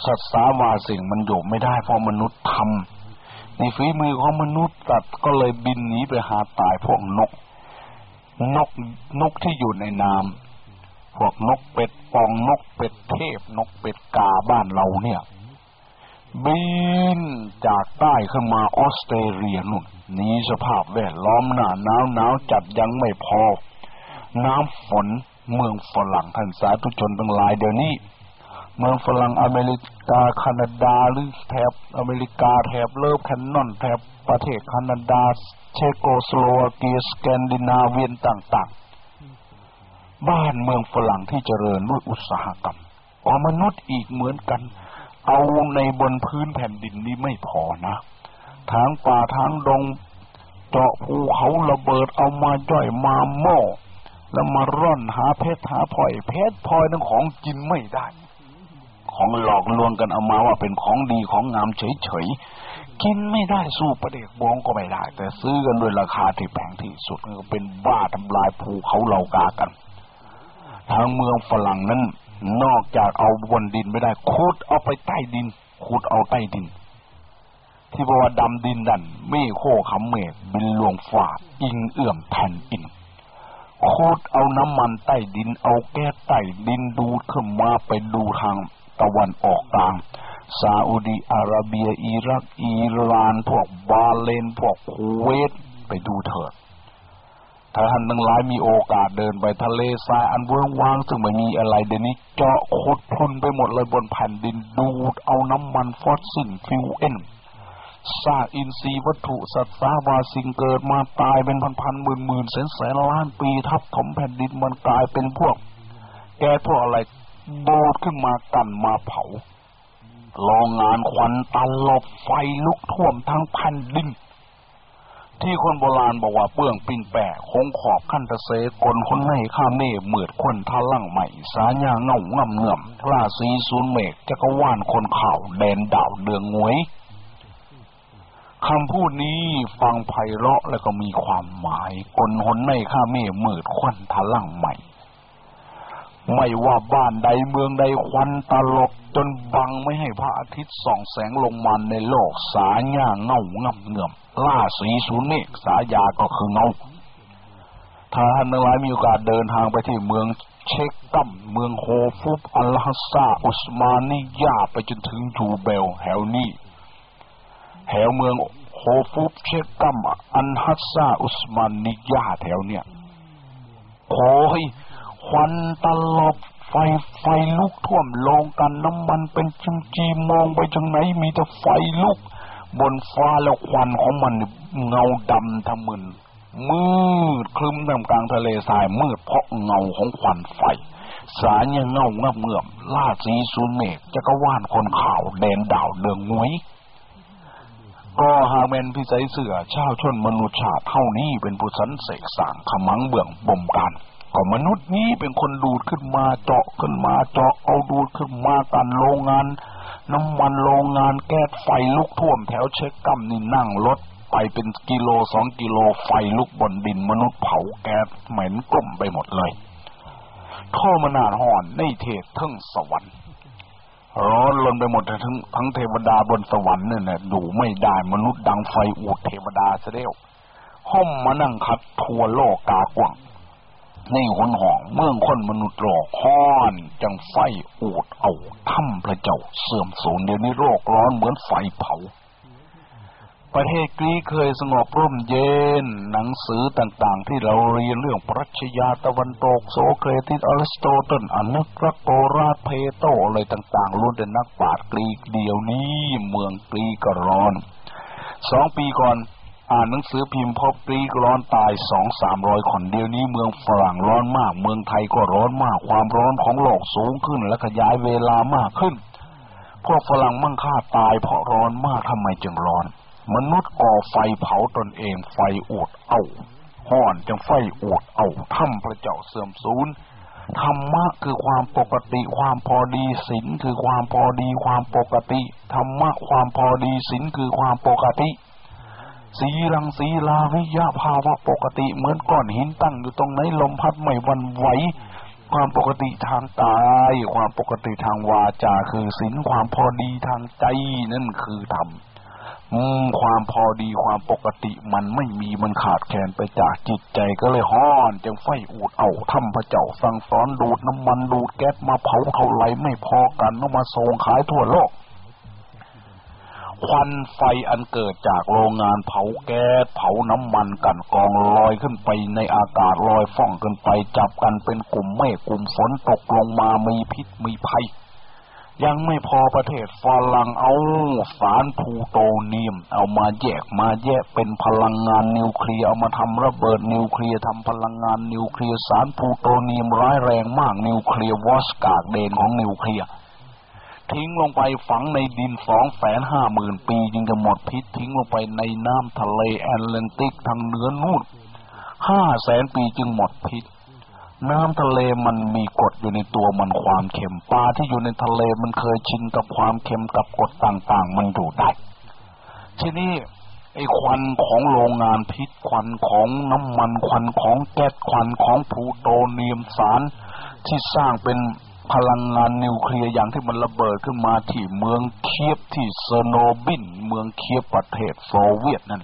สัตว์สาวาสิ่งมันอยู่ไม่ได้เพราะมนุษย์ทำในฝีมือของมนุษย์ตัดก็เลยบินหนีไปหาตายพวกนก นกนกที่อยู่ในน้ำพวกนกเป็ดปองนกเป็ดเทพ นกเป็ดกาบ้านเราเนี่ย บินจากใต้ขึ้นมาออสเตรเลียนุ่นนี้สภาพแวดล้อมหนาหนาวหนาวจัดยังไม่พอ น้ำฝนเมืองฝรั่งท่านสาธุชนทั้งหลายเดี๋ยวนี้ เมืองฝรั่งอเมริกาแคนาดาหรือแถบอเมริกาแถบ Love Canal แถบประเทศแคนาดา เชโกสโลวาเกียสแกนดิเนเวียนต่างๆ บ้านเมืองฝรั่งที่เจริญด้วยอุตสาหกรรมอมนุษย์อีกเหมือนกัน เอาในบนพื้นแผ่นดินนี้ไม่พอนะทางป่าทางดงเจาะภูเขาระเบิดเอามาย่อยมาหม้อแล้วมาร่อนหาเพชรหาพลอยเพชรพลอยนั่นของกินไม่ได้ ของหลอกลวงกันเอามาว่าเป็นของดีของงามเฉยๆกินไม่ได้สู้ประเด็กบองก็ไม่ได้ แต่ซื้อกันด้วยราคาที่แพงที่สุดก็เป็นบ้าทำลายภูเขาเหล่ากากัน ทางเมืองฝรั่งนั้น นอกจากเอาบนดินไม่ได้ขุดเอาไปใต้ดินขุดเอาใต้ดิน ที่บอกว่าดำดินดันไม่โคขำเมฆบินหลวงฝาอิงเอื่อมแผ่นอินขุดเอาน้ำมันใต้ดิน เอาแก๊สใต้ดินดูดขึ้นมาไปดูทางตะวันออกกลางซาอุดีอาระเบีย อิรักอิหร่านพวกบาเลนพวกคูเวตไปดูเถิด ถ้าท่านทั้งหลายมีโอกาสเดินไปทะเลทรายอันเวิ้งว้างซึ่งไม่มีอะไรเดี๋ยวนี้เจาะขุดพรุนไปหมดเลยบนแผ่นดินดูดเอาน้ำมัน fossil fuel เอ็นซากอินทรีย์วัตถุสัตว์สาวาสิ่งเกิดมาตายเป็นพันๆหมื่นๆแสนแสนล้านปีทับถมแผ่นดินมันกลายเป็นพวก แก๊สพวกอะไรโบดขึ้นมากันมาเผาโรงงานควันตลบไฟลุกท่วมทั้งแผ่นดิน ที่คนโบราณบอกว่าเปื้องปินแปะคงขอบขั้นตะเสกลคนให้ข้ามเน่เหมือดคนทะลั่งใหม่สาญาเงาง่ำเงื่อมราศีศูนย์เมฆจักรวาลคนข่าวแดนดาวเดืองงวยคำพูดนี้ฟังไพเราะแล้วก็มีความหมายคนหนในข้าเม่มืดควันทะลั่งใหม่ ไม่ว่าบ้านใดเมืองใดควันตลบจนบังไม่ให้พระอาทิตย์ส่องแสงลงมาในโลกสาญาเงาง่ำเงื่อม ล่าสีศูนย์เมฆสายาก็คือเงา ถ้าท่านทั้งหลายมีโอกาสเดินทางไปที่เมืองเช็กกัมเมืองโฮฟุบอัลฮัสซาอุสมานียาไปจนถึงจูเบลแถวนี้แถวเมืองโฮฟุบเช็กกัมอัลฮัสซาอุสมานียาแถวเนี้ยโอ้ยควันตลบไฟไฟลุกท่วมโลงกันน้ำมันเป็นจิมจีมองไปจังไหนมีแต่ไฟลุก บนฟ้าแล้วควันของมันเงาดำทะมึนมืดคลึ้มท่ามกลางทะเลทรายมืดเพราะเงาของควันไฟ สารยังเงาเงาเงื่อมล่าสีสูนเมฆจักรวาลคนข่าวแดนดาวเดืองงวยก็หาแมนพิสัยเสือชาวชนมนุษย์ชาติเท่านี้เป็นผู้สันเสกสางขมังเบื้องบ่มกันก็มนุษย์นี้เป็นคนดูดขึ้นมาเจาะขึ้นมาเจาะเอาดูดขึ้นมากันโรงงาน น้ำมันโรงงานแก๊สไฟลุกท่วมแถวเช็คกัมนี่นั่งรถไปเป็นกิโลสองกิโลไฟลุกบนดินมนุษย์เผาแก๊สเหม็นกลุ่มไปหมดเลยโทมนาหอนในเทศทั้งสวรรค์ร้อนลนไปหมดทั้งทั้งเทวดาบนสวรรค์เนี่ยนะดูไม่ได้มนุษย์ดังไฟอูดเทวดาเสียแล้วห้อมมานั่งคัดทัวโลกกากว่าง ในหนห้อง เมืองคนมนุษย์หลอกห้อน จังไฟอูดเอาถ้ำพระเจ้าเสื่อมสูญเดี๋ยวนี้โรคร้อนเหมือนไฟเผา ประเทศกรีเคยสงบร่มเย็น หนังสือต่างๆ ที่เราเรียนเรื่องปรัชญาตะวันตกโสเครติสอริสโตเติลอนึกรักโกราเพโตอะไรต่างๆล้วนแต่นักปราชญ์กรีกเดียวนี้ เมืองกรีกร้อนสองปีก่อน อ่านหนังสือพิมพ์พบกรีกร้อนตายสองสามร้อยคนเดียวนี้เมืองฝรั่งร้อนมาก เมืองไทยก็ร้อนมาก ความร้อนของโลกสูงขึ้นและขยายเวลามากขึ้น พวกฝรั่งมั่งค่าตายเพราะร้อนมากทำไมจึงร้อน มนุษย์ก่อไฟเผาตนเองไฟอูดเอาห่อนจังไฟอูดเอาทำพระเจ้าเสื่อมสูญธรรมะคือความปกติความพอดีศีลคือความพอดีความปกติธรรมะความพอดีศีลคือความปกติ สีรังสีลาวิยะภาวะปกติเหมือนก้อนหินตั้งอยู่ตรงไหนลมพัดไม่วันไหวความปกติทางกายความปกติทางวาจาคือศีลความพอดีทางใจนั่นคือธรรมความพอดีความปกติมันไม่มีมันขาดแคลนไปจากจิตใจก็เลยห้อนจังไฟอูดเอาทำพระเจ้าสั่งสอนดูดน้ำมันดูดแก๊สมาเผาเท่าไรไม่พอกันต้องมาส่งขายทั่วโลก ควันไฟอันเกิดจากโรงงานเผาแก๊สเผาน้ำมันกันกองลอยขึ้นไปในอากาศลอยฟ่องขึ้นไปจับกันเป็นกลุ่มเมฆกลุ่มฝนตกลงมามีพิษมีภัย ยังไม่พอประเทศฝรั่งเอาสารพลูโตเนียม เอามาแยกมาแยกเป็นพลังงานนิวเคลียร์เอามาทำระเบิดนิวเคลียร์ทำพลังงานนิวเคลียร์สารพลูโตเนียมร้ายแรงมาก nuclear waste กากเดนของนิวเคลียร์ ทิ้งลงไปฝังในดินสองแสนห้าหมื่นปีจึงจะหมดพิษทิ้งลงไปในน้ำทะเลแอตแลนติกทางเหนือนู่นห้าแสนปีจึงหมดพิษ น้ำทะเลมันมีกรดอยู่ในตัวมันความเค็มปลาที่อยู่ในทะเลมันเคยชินกับความเค็มกับกรดต่างๆ มันอยู่ได้ทีนี้ไอ้ควันของโรงงานพิษควันของน้ำมันควันของแก๊สควันของพลูโตเนียมสารที่สร้างเป็น พลังงานนิวเคลียร์อย่างที่มันระเบิดขึ้นมาที่เมืองเคียบที่เซโนบิล เมืองเคียฟประเทศโซเวียตนั่น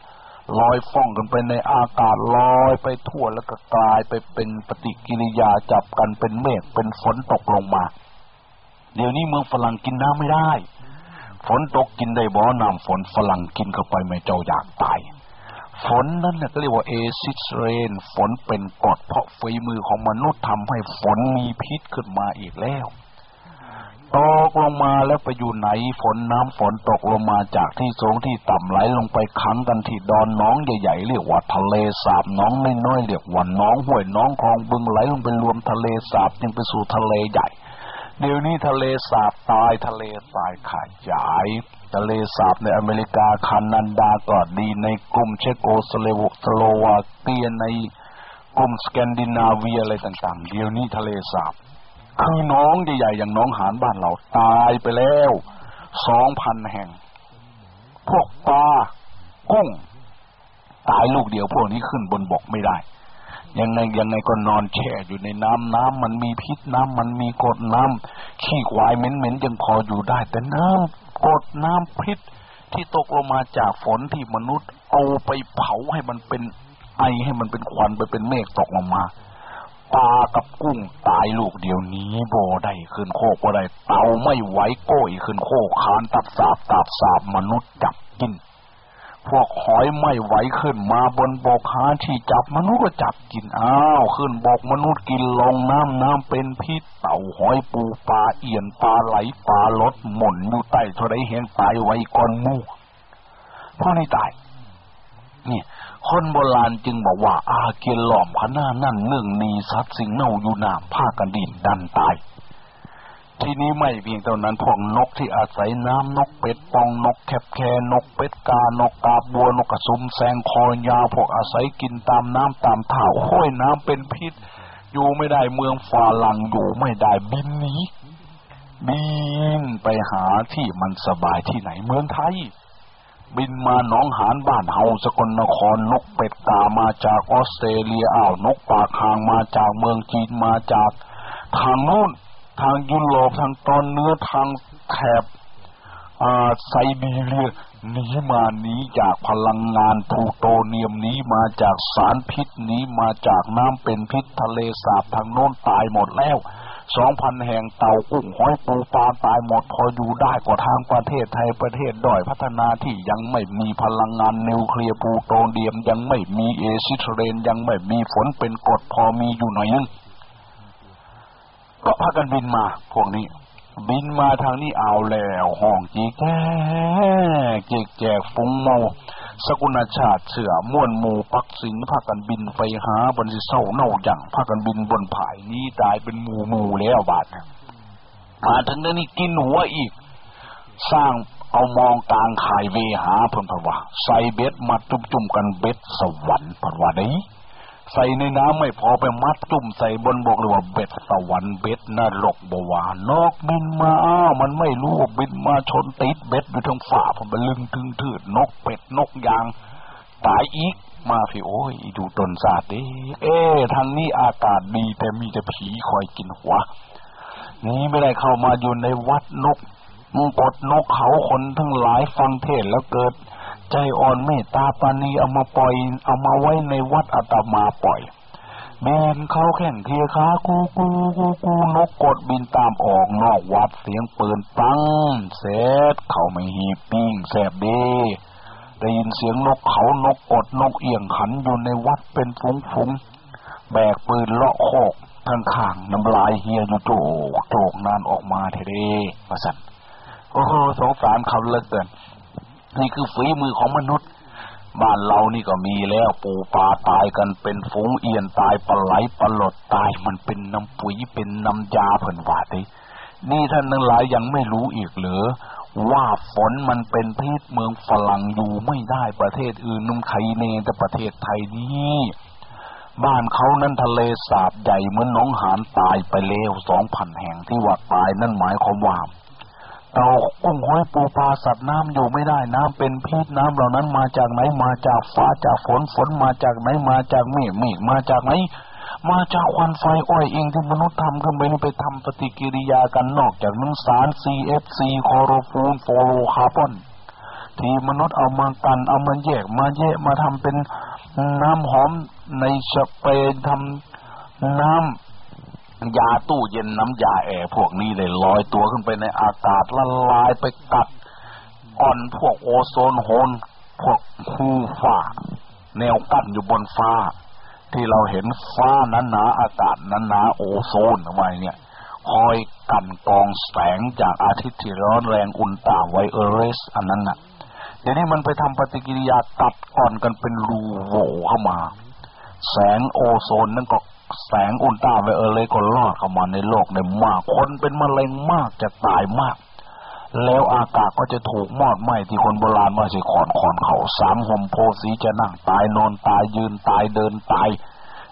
ลอยฟ่องกันไปในอากาศลอยไปทั่วแล้วก็กลายไปเป็นปฏิกิริยาจับกันเป็นเมฆเป็นฝนตกลงมา เดี๋ยวนี้เมืองฝรั่งกินน้ำไม่ได้ ฝนตกกินได้บ่อน้ำฝนฝรั่งกินเข้าไปไม่เจ้าอยากตาย ฝนนั่นแหละก็เรียกว่า acid rain ฝนเป็นกรดเพราะฝีมือของมนุษย์ทำให้ฝนมีพิษขึ้นมาอีกแล้วตกลงมาแล้วไปอยู่ไหนฝนน้ำฝนตกลงมาจากที่สูงที่ต่ำไหลลงไปขังกันที่ดอนน้องใหญ่ๆเรียกว่าทะเลสาบน้องน้อยๆเรียกว่าน้องห้วยน้องคลองบึงไหลลงไปรวมทะเลสาบจึงไปสู่ทะเลใหญ่ เดี๋ยวนี้ทะเลสาบตายทะเลทรายขยาย ทะเลสาบในอเมริกาคานันดาก็ดีในกลุ่มเชโกสเลวสโลวาเกียในกลุ่มสแกนดินาเวียอะไรต่างๆ เดี๋ยวนี้ทะเลสาบ คือน้องใหญ่ๆอย่างน้องหานบ้านเราตายไปแล้วสองพันแห่ง พวกปลากุ้ง ตายลูกเดียวพวกนี้ขึ้นบนบกไม่ได้ ยังไงยังไงก็นอนแช่อยู่ในน้ำน้ำมันมีพิษน้ำมันมีกรดน้ำขี้ควายเหม็นๆยังพออยู่ได้ แต่น้ำ กรดน้ำพิษที่ตกลงมาจากฝนที่มนุษย์ เอาไปเผาให้มันเป็นไอให้มันเป็นควันไปเป็นเมฆตกลงมาปลากับกุ้งตายลูกเดียวนี้บ่ได้ขึ้นโคกบ่ได้เตาไม่ไหวโก้ยขึ้นโคกคานตับสาบตับสาบมนุษย์จับกิน พวกหอยไม่ไหวขึ้นมาบนบกหาที่จับมนุษย์ก็จับกินอ้าว ขึ้นบกมนุษย์กินลงน้ำน้ำเป็นพิษเต่าหอยปูปลาเอี่ยนปลาไหลปลาลดหม่นอยู่ใต้ท่าไรเห็นตายไว้ก่อนมูพ่อในตายเนี่ยคนโบราณจึงบอกว่า อาเกียนหล่อมพนานั่นหนึ่องนีสัตว์สิงเน่าอยู่น้ำผ้ากันดินดันตาย ที่นี้ไม่เพียงเท่านั้นพวกนกที่อาศัยน้ำนกเป็ดปองนกแคบแคนกเป็ดกานกกาบัวนกกระสุมแสงคอยาวพวกอาศัยกินตามน้ำตามท่าห้อยน้ำเป็นพิษ อยู่ไม่ได้เมืองฟาลังอยู่ไม่ได้บินหนีบินไปหาที่มันสบายที่ไหนเมืองไทย บินมาหนองหานบ้านเฮาสกลนครนกเป็ดกามาจากออสเตรเลียอ้าวนกปากคางมาจากเมืองจีนมาจากทางนู้น ทางยุโรปทางตอนเนื้อทางแถบไซบีเรียหนีมานี้จากพลังงานพูโตเนียมนี้มาจากสารพิษนี้มาจากน้ำเป็นพิษทะเลสาบทางโน้นตายหมดแล้วสองพันแห่งเต่ากุ้งหอยปูปลาตายหมดพออยู่ได้กว่าทางประเทศไทยประเทศด้อยพัฒนาที่ยังไม่มีพลังงานนิวเคลียร์พลูโตเนียมยังไม่มีเอซิเทเรนยังไม่มีฝนเป็นกรดพอมีอยู่หน่อยนึง ก็พากันบินมาพวกนี้ บินมาทางนี้เอาแล้วห้องจีแก่จีแจกฟุ้งโมสกุลชาติเสือม่วนหมูปักสิงพากันบินไปหาบนสิเศร้าเน่าอย่างพากันบินบนผายนี้ตายเป็นหมูหมูแล้วบาดมาถึงนี้กินหัวอีก สร้างเอามองกลางขายเวหาพนพว่าใส่เบ็ดมาจุ่มๆกันเบ็ดสวรรค์พว่าได้ ใส่ในน้ำไม่พอไปมัดจุ่มใส่บนบกหรือว่าเบ็ดสวรรค์เบ็ดนรกบวานอกบินมาอ้ามันไม่รู้บินมาชนติดเบ็ดอยู่ทางฝ่าผมไปลึงทึงถืดนกเป็ดนกยางตายอีกมาพี่โอ้ยดูตนศาสตร์ดิเอ๊ทางนี้อากาศดีแต่มีแต่ผีคอยกินหัวนี้ไม่ได้เข้ามาอยู่ในวัดนกมึงกดนกเขาคนทั้งหลายฟังเทศแล้วเกิด ใจอ่อนเมตตาปานีเอามาปล่อย เอามาไว้ในวัดอาตมาปล่อยบินเขาแข่งเทียขากูกูกูกูนกกดบินตามออกนอกวัดเสียงปืนปังเสร็จเขาไม่หีปิ้งแสบดีได้ยินเสียงนกเขานกกดนกเอียงขันอยู่ในวัดเป็นฟุงฟุ้งแบกปืนเลาะโคกข้างข้างน้ำลายเฮียอยู่โจกโจกนานออกมาเทเดมาสันโอ้โหสงสารเขาเลิกเกิน นี่คือฝีมือของมนุษย์ บ้านเรานี่ก็มีแล้วปูปลาตายกันเป็นฝูงเอียนตายปลาไหลปลาหลดตายมันเป็นน้ำปุ๋ยเป็นน้ำยาเพิ่นว่าดินี่ท่านทั้งหลายยังไม่รู้อีกเหรือว่าฝนมันเป็นพิษเมืองฝรั่งอยู่ไม่ได้ประเทศอื่นนุ่มไคเนแต่ประเทศไทยนี่บ้านเขานั้นทะเลสาบใหญ่เหมือนน้องหานตายไปแล้วสองพันแห่งที่ว่าตายนั่นหมายความว่า เรากุ้งหอยปูปลาสัตว์น้ำอยู่ไม่ได้น้ำเป็นพิษน้ำเหล่านั้นมาจากไหนมาจากฟ้าจากฝนฝนมาจากไหนมาจากเมฆเมฆมาจากไหนมาจากควันไฟอ้อยเองที่มนุษย์ทำขึ้นไปนี่ไปทำปฏิกิริยากันนอกจากนั้นสาร CFC คอโรฟูนฟโรคาร์บอนที่มนุษย์เอามากันเอามาแยกมาแยกมาทำเป็นน้ำหอมในสเปรย์ทำน้ำ ยาตู้เย็นน้ำยาแอร์พวกนี้เลยลอยตัวขึ้นไปในอากาศละลายไปกัดอ่อนพวกโอโซนโฮนพวกคูฟ้า แนวกั้นอยู่บนฟ้า ที่เราเห็นฟ้านั้นหนาอากาศนั้นหนาโอโซนอาไว้เนี่ย คอยกันกองแสงจากอาทิตย์ที่ร้อนแรงอุลตาไวเอเรสอันนั้นน่ะเดี๋ยวนี้มันไปทำปฏิกิริยาตัดก่อนกันเป็นรูโหวเข้ามา แสงโอโซนนั่นก็ แสงอุลตราไวเอเลยก็ลอดเข้ามาในโลกในมาก คนเป็นมะเร็งมากจะตายมาก แล้วอากาศก็จะถูกมอดไหม้ที่คนโบราณว่าสิขอนขอนเขาสามห่มโพสีจะนั่งตายนอนตายยืนตายเดินตาย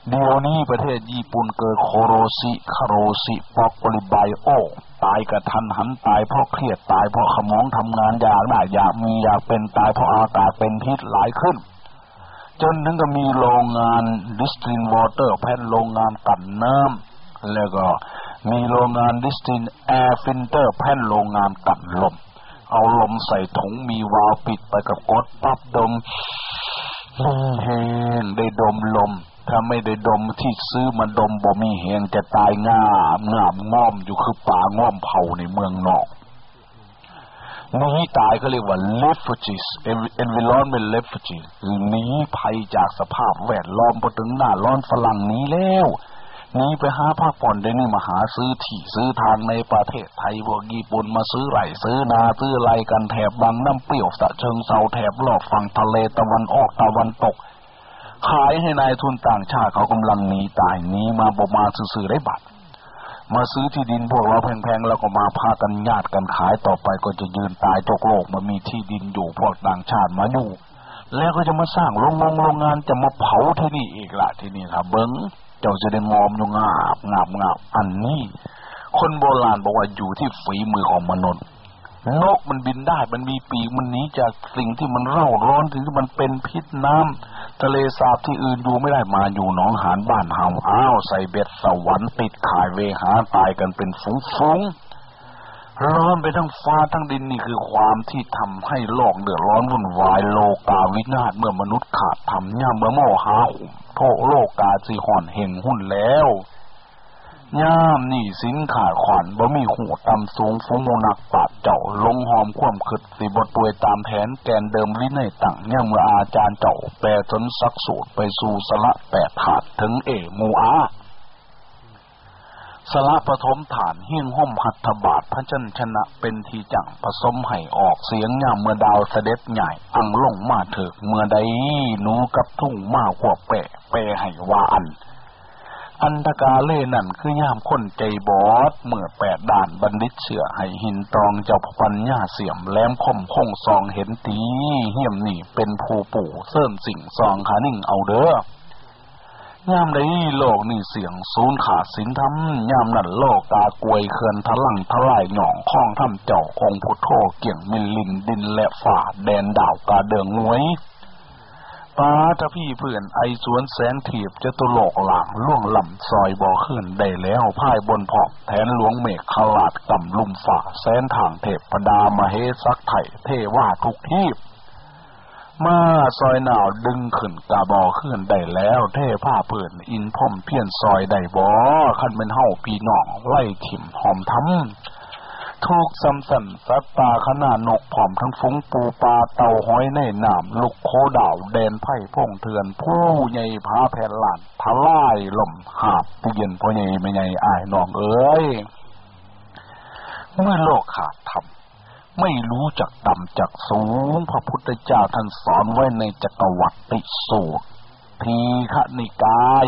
เดี๋ยวนี้ประเทศญี่ปุ่นเกิด過労死過労死ぽっくり病ตายกระทันหันตายเพราะเครียดตายเพราะขมองทำงานอยากได้อยากมีอยากเป็นตายเพราะอากาศเป็นพิษหลายขึ้น จนถึงก็มีโรงงาน distilled water plant โรงงานกันน้ำแล้วก็มีโรงงาน distilled air filter plant โรงงานกันลม เอาลมใส่ถุงมีวาล์วปิดไปกับกดปั๊บดมเฮงได้ดมลม ถ้าไม่ได้ดมที่ซื้อมาดมบ่มีเฮงจะตายง่ามงามง่อมอยู่คือป่าง่อมเผาในเมืองนอก หนีตายเขาเรียกว่า refugees environment refugees หนีภัยจากสภาพแวดล้อมพอถึงหน้าร้อนฝรั่งนี้แล้วหนีไปหาพักผ่อนได้นี่มาหาซื้อที่ซื้อทางในประเทศไทยพวกญี่ปุ่นมาซื้อไร่ซื้อนาซื้อไรกันแถบบางน้ำเปรี้ยวสะเชิงเซาแถบรอบฝั่งทะเลตะวันออกตะวันตก ขายให้นายทุนต่างชาติเขากำลังหนีตายหนีมาบมาซื้อได้บัตร มาซื้อที่ดินพวกเราแพงๆแล้วก็มาพากันญาติกันขายต่อไปก็จะยืนตายตกโลกมามีที่ดินอยู่พวกต่างชาติมาอยู่ แล้วก็จะมาสร้างโรงงโรงงานจะมาเผาที่นี่อีกละที่นี่ครับเบิ้งเจ้าจะได้งอมอยู่งาบงาบงาบอันนี้ คนโบราณบอกว่าอยู่ที่ฝีมือของมนุษย์ นกมันบินได้ มันมีปีกมันหนีจากสิ่งที่มันเร่าร้อนถึงที่มันเป็นพิษน้ำทะเลสาบที่อื่นอยู่ไม่ได้มาอยู่หนองหานบ้านเฮาอ้าวใส่เบ็ดสวรรค์ติดขายเวหาตายกันเป็นฝูงๆร้อนไปทั้งฟ้าทั้งดินนี่คือความที่ทำให้โลกเดือดร้อนวุ่นวายโลกาวินาศเมื่อมนุษย์ขาดทำย่าเมื่อโมหาโทโลกาสีห่อนเห่งหุ่นแล้ว ย่ามนี่สินขาดขวัญบ่มีหูตำสูงฟูงนักปาดเจ้าลงหอมคว่ำขึดสิบทป่วยตามแผนแกนเดิมวินัยตั้งย่าเมื่ออาจารย์เจ้าแปลจนสักสูตรไปสู่สละแปดถาดถึงเอมูอาสละปฐมฐานเฮี้ยงห้อมหัตถบาทพระจันชนะเป็นทีจังผสมให้ออกเสียงย่าเมื่อดาวเสด็จใหญ่อังลงมาเถิกเมื่อใดหนูกับทุ่งมาหัวแปะแปะให้วาอัน อันตกาเล่นั่นคือย่ามคนใจบอดเมื่อแปดด่านบันดิตเชื่อให้หินตองเจ้าพันญ่าเสียมแหลมคมคงซองเห็นตีเหี่ยมนี่เป็นผู้ปู่เสริมสิ่งซองขานิ่งเอาเด้อย่ามได้โลกนี่เสียงศูนย์ขาดสินธรรมย่ามนั่นโลกกากวยเคือนทะลังทลายหน่องข้องทำเจ้าองพุทโธเกี่ยงมินลินดินและฝ่าแดนดาวกาเดืองงวย ป้าถ้าพี่เพื่อนไอสวนแสนถีบจะตุโลกหลังล่วงลำซอยบ่อขึ้นได้แล้วพายบนพอกแทนหลวงเมฆขลาดกำลุ่มฝ่าแสนทางเทพปดามาเฮซักไถ่เทว่าทุกทีบมาซอยหนาวดึงขึ้นกาบอขึ้นได้แล้ว เท่ผ้าเพื่อนอินพ่อมเพี้ยนซอยได้บ่ขันเป็นเฮาปีนองไล่ถิ่มหอมทำ ทุกซ้ำสันสัตตาขนาดนกผอมทั้งฟุ้งปูปลาเต่าห้อยในน้ำลูกโคดาวแดนไผ่พงเถือน ผู้ใหญ่พาแผ่นหลานทลายลมหาบผู้เย็นพ่อใหญ่ไม่ใหญ่อายน้องเอ้ยเมื่อโลกขาดธรรมไม่รู้จักต่ำจักสูง พระพุทธเจ้าท่านสอนไว้ในจักรวรรดิสูตรทีฆนิกาย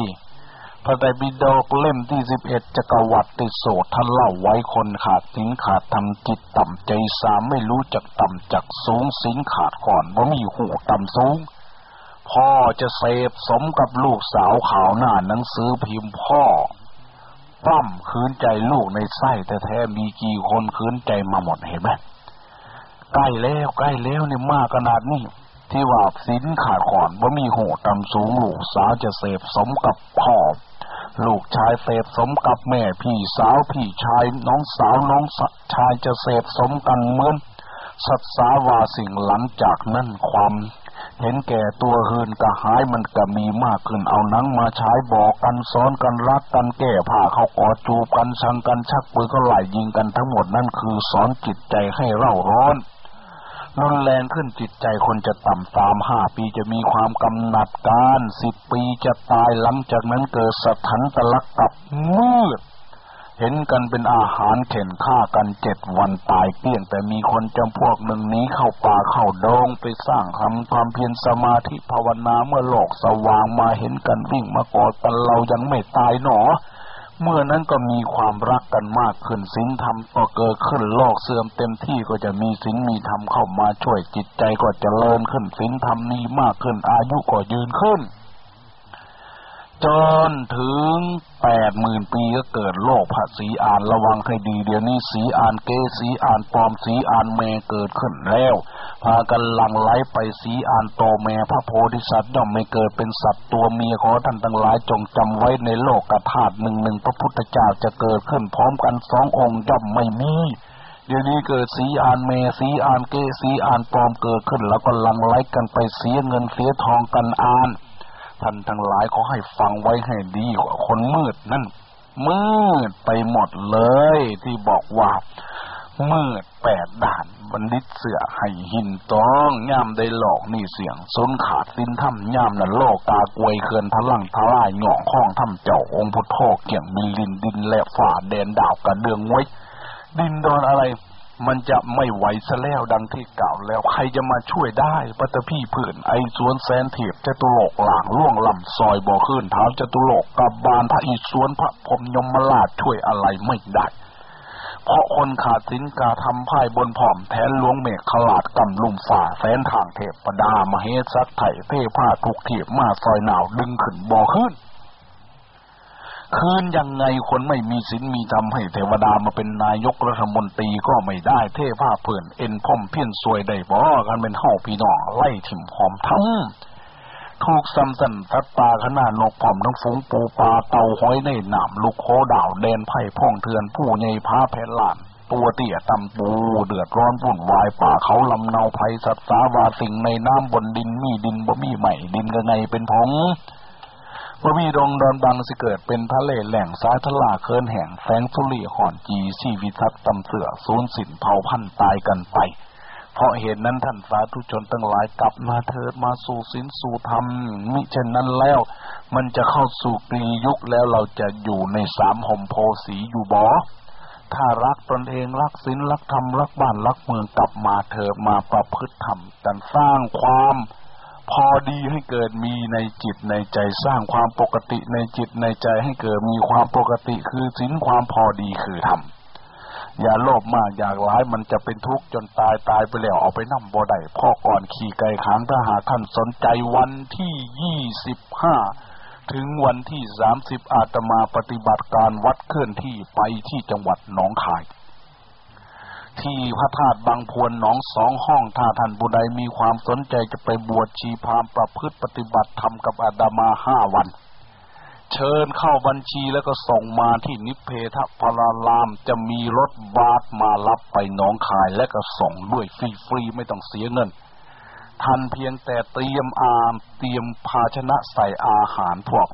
พระไตรปิฎกเล่มที่สิบเอ็ดจักรวรรดิโสดท่านเล่าไว้คนขาดสินขาดทำจิตต่ำใจสามไม่รู้จักต่ำจักสูงสินขาดก่อนว่ามีหูต่ำสูง พ่อจะเสพสมกับลูกสาวข่าวหน้าหนังสือพิมพ์พ่อปั้มคืนใจลูกในไส้แต่แท้มีกี่คนคืนใจมาหมดเห็นไหมใกล้แล้วใกล้แล้วเนี่ยมากขนาดนี้ที่ว่าสินขาดก่อนว่ามีหูต่ำสูงลูกสาวจะเสพสมกับพ่อ ลูกชายเสพสมกับแม่พี่สาวพี่ชายน้องสาวน้องชายจะเสพสมกันเหมือนสัตสาวาสิ่งหลังจากนั้นความเห็นแก่ตัวหืนกระหายมันก็มีมากขึ้นเอานังมาใช้บอกกันซ้อนกันรักกันแก้ผ้าเขากอดจูบกันชังกันชักปืนก็ไหลยิงกันทั้งหมดนั่นคือสอนจิตใจให้เร่าร้อน รุนแรงขึ้นจิตใจคนจะต่ำสามห้าปีจะมีความกำหนัดการสิบปีจะตายหลังจากนั้นเกิดสถันตะลักกับมืดเห็นกันเป็นอาหารเข็นฆ่ากันเจ็ดวันตายเกลี้ยงแต่มีคนจำพวกหนึ่งนี้เข้าป่าเข้าดงไปสร้างทำความเพียรสมาธิภาวนาเมื่อโลกสว่างมาเห็นกันวิ่งมากอดกันเรายังไม่ตายหนอ เมื่อนั้นก็มีความรักกันมากขึ้นสินธรรมก็เกิดขึ้นโลกเสื่อมเต็มที่ก็จะมีสินมีธรรมเข้ามาช่วยจิตใจก็จะเลินขึ้นสินธรรมนี้มากขึ้นอายุก็ยืนขึ้น จนถึงแปดหมื่นปีก็เกิดโลกพระสีอ่านระวังให้ดีเดี๋ยวนี้สีอ่านเกสีอ่านปลอมสีอ่านเมเกิดขึ้นแล้ว พากันหลังไหลไปสีอ่านโตแม่พระโพธิสัตว์ย่อมไม่เกิดเป็นสัตว์ตัวเมียขอท่านทั้งหลายจงจำไว้ในโลกกธาตุหนึ่งหนึ่งพระพุทธเจ้าจะเกิดขึ้นพร้อมกันสององค์ย่อมไม่มีเดี๋ยวนี้เกิดสีอ่านเมสีอ่านเกสีอ่านปลอมเกิดขึ้น แล้วก็หลังไหลกันไปเสียเงินเสียทองกันอ่าน ท่านทั้งหลายขอให้ฟังไว้ให้ดีกว่าคนมืดนั่นมืดไปหมดเลย ที่บอกว่ามืดแปดด่านบันดิตเสือให้หินต้องย่ามได้หลอกนี่เสียงสนขาดสินถ้ำย่ามนั่นโลกกากวยเคือนทะลังทลายหงอกห้องถ้ำเจ้าองค์พุทโธเกี่ยงมีลินดินและฝ่าแดนดาวกระเดืองไว้ ดินโดนอะไร มันจะไม่ไหวซะแล้วดังที่กล่าวแล้ว ใครจะมาช่วยได้ปัตพี่เพื่อนไอสวนแสนเทียบจตุโลกหลางล่วงลำซอยบ่อขึ้นเท้าจตุโลกกับบานพระอิสวนพระพรมยมมาลาดช่วยอะไรไม่ได้เพราะคนขาดสินกาทำพ่ายบนผอมแทนหลวงเมฆขลาดกำลุ่มฝ่าแสนทางเทพปดามาเฮสักไถ่เทผ้าถูกเทียบมาซอยหนาวดึงขึ้นบ่อขึ้น คืนยังไงคนไม่มีศีลมีธรรมให้เทวดามาเป็นนายกรัฐมนตรีก็ไม่ได้เทพาเพื่อนเอ็นพ่อมเพี้ยนซวยได้บ่กันเป็นห้าพี่น้องไล่ถิ่มหอมทั้งถูกซ้ำสันสัตว์ป่าขนาดนกผอมทั้งฝูงปูปลาเต่าหอยในหนามลูกโคดาวแดนไผ่พ่องเถื่อนผู้ใหญ่พาแผ่นลานตัวเตี้ยตำปูเดือดร้อนวุ่นวายป่าเขาลำเนาภัยสัตว์สาวาสิ่งในน้ำบนดินมีดินบ่มีใหม่ดินก็ไงเป็นผง บ่มีดงดอนบังสิเกิดเป็นทะเลแหล่งสายทลาเคินแห่งแสงสุรีห่อนจีชีวิตัดตำเสือสูญสินเผาพันตายกันไป เพราะเหตุนั้นท่านสาธุชนทั้งหลายกลับมาเถิดมาสู่ศีลสู่ธรรมมิเช่นนั้นแล้ว มันจะเข้าสู่กรียุคแล้วเราจะอยู่ในสามห่มโพสีอยู่บ่ถ้ารักตนเองรักศีลรักธรรมรักบ้านรักเมืองกลับมาเถิดมาประพฤติธรรมกันสร้างความ พอดีให้เกิดมีในจิตในใจสร้างความปกติในจิตในใจให้เกิดมีความปกติคือศีลความพอดีคือธรรมอย่าโลภมากอยากร้ายมันจะเป็นทุกข์จนตายตายไปแล้วเอาไปนั่งบ่ได้พ่อก่อนขี่ไก่ขางถ้าหากท่านสนใจวันที่ยี่สิบห้าถึงวันที่สามสิบอาตมาปฏิบัติการวัดเคลื่อนที่ไปที่จังหวัดหนองคาย ที่พระธาตุบางพวนหนองสองห้องถ้าท่านบุใดมีความสนใจจะไปบวชชีพามประพฤติปฏิบัติธรรมกับอาตมาห้าวัน เชิญเข้าบัญชีแล้วก็ส่งมาที่นิเพทพรารามจะมีรถบัสมารับไปหนองคายและก็ส่งด้วยฟรีๆไม่ต้องเสียเงินท่านเพียงแต่เตรียมอามเตรียมภาชนะใส่อาหารพวก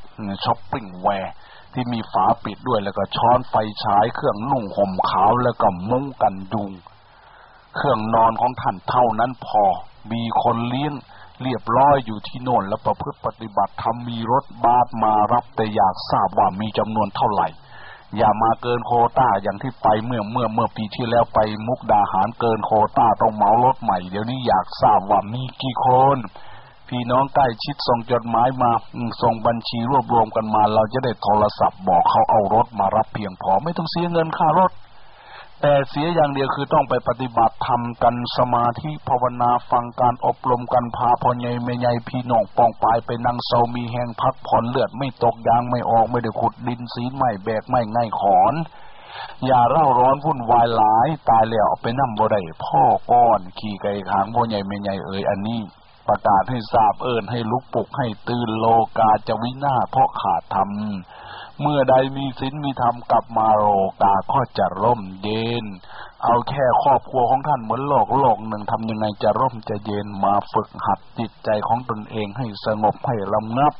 Tupperware ที่มีฝาปิดด้วยแล้วก็ช้อนไฟฉายเครื่องนุ่งห่มขาวแล้วก็มุ้งกันยุง เครื่องนอนของท่านเท่านั้นพอ มีคนเลี้ยงเรียบร้อยอยู่ที่โน่นแล้วประพฤติปฏิบัติธรรมมีรถบัสมารับแต่อยากทราบว่ามีจำนวนเท่าไหร่ อย่ามาเกินโคต้าอย่างที่ไปเมื่อเมื่อเมื่อปีที่แล้วไปมุกดาหารเกินโคต้าต้องเหมารถใหม่ เดี๋ยวนี้อยากทราบว่ามีกี่คน พี่น้องใกล้ชิดส่งจดหมายมาส่งบัญชีรวบรวมกันมา เราจะได้โทรศัพท์บอกเขาเอารถมารับเพียงพอไม่ต้องเสียเงินค่ารถ แต่เสียอย่างเดียวคือต้องไปปฏิบัติธรรมกันสมาธิภาวนาฟังการอบรมกันพาพ่อใหญ่แม่ใหญ่พี่น้องปองปายไปนั่งเซามีแหงพักผ่อนเลือดไม่ตกยางไม่ออกไม่ได้ขุดดินสีไม่แบกไม่ง่ายขอนอย่าเร่าร้อนวุ่นวายหลาย ตายแล้วไปนั่งบ่ได้พ่อก้อน ขี่ไก่ขางพ่อใหญ่แม่ใหญ่เอ่ยอันนี้ ประกาศให้ทราบเอิญให้ลุกปลุกให้ตื่นโลกาจะวินาเพราะขาดธรรม เมื่อใดมีศีลมีธรรมกลับมาโลกาก็จะร่มเย็น เอาแค่ครอบครัวของท่านเหมือนโลกโลกหนึ่งทำยังไงจะร่มจะเย็นมาฝึกหัดจิตใจของตนเองให้สงบให้ลำงับ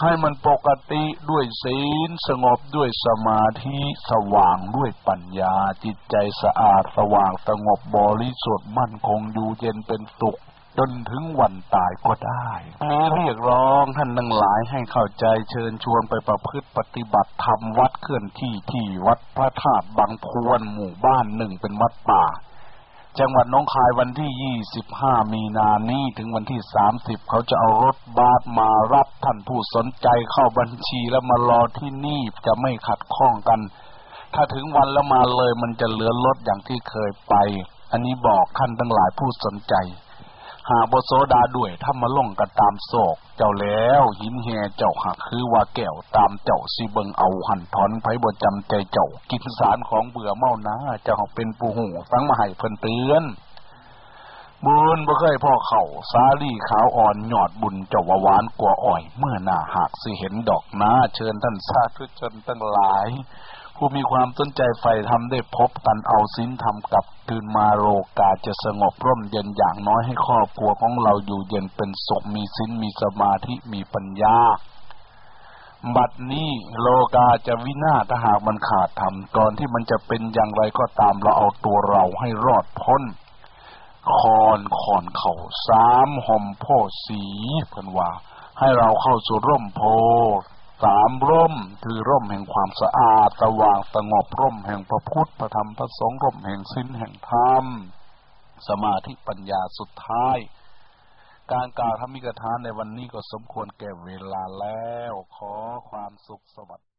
ให้มันปกติด้วยศีลสงบด้วยสมาธิสว่างด้วยปัญญาจิตใจสะอาดสว่างสงบบริสุทธิ์มั่นคงอยู่เย็นเป็นสุข จนถึงวันตายก็ได้มีเรียกร้องท่านทั้งหลายให้เข้าใจเชิญชวนไปประพฤติปฏิบัติธรรมวัดเคลื่อนที่ที่วัดพระธาตุบางพวนหมู่บ้านหนึ่งเป็นวัดป่า จังหวัดหน้องคายวันที่ 25 มีนานี้ถึงวันที่ 30 เขาจะเอารถบัสมารับท่านผู้สนใจเข้าบัญชีแล้วมารอที่นี่จะไม่ขัดข้องกัน ถ้าถึงวันแล้วมาเลยมันจะเหลือรถอย่างที่เคยไป อันนี้บอกท่านทั้งหลายผู้สนใจ หาบโซดาด้วยถ้ามาล่งกันตามโศก เจ้าแล้ว หินแหเจ้าหักคือว่าแก้วตามเจ้าสิเบิงเอาหันถอนไผบ่จำใจเจ้า กินสารของเบื่อเมานะเจ้าเป็นผู้หูฟังมาให้เพิ่นเตือนบุญบ่เคยพ่อเข่าสาลี่ขาวอ่อนหยอดบุญเจ้าวหวานกว่าอ่อย เมื่อหน้าหากสิเห็นดอกนาเชิญท่านสาธุชนตั้งหลาย ผู้มีความสนใจใฝ่ธรรมได้พบกันเอาศีลธรรมกับคืนมาโลกาจะสงบร่มเย็นอย่างน้อยให้ครอบครัวของเราอยู่เย็นเป็นสุขมีศีลมีสมาธิมีปัญญา บัดนี้โลกาจะวินาศถ้าหากมันขาดธรรมก่อนที่มันจะเป็นอย่างไรก็ตามเราเอาตัวเราให้รอดพ้นคอนคอนเข่าสามห่มโพสีเพิ่นว่าให้เราเข้าสู่ร่มโพธิ์ สามร่มคือร่มแห่งความสะอาดสว่างสงบร่มแห่งพระพุทธพระธรรมพระสงฆ์ร่มแห่งศีลแห่งธรรม สมาธิปัญญาสุดท้าย การกล่าวธรรมิกทานในวันนี้ก็สมควรแก่เวลาแล้ว ขอความสุขสวัสดิ์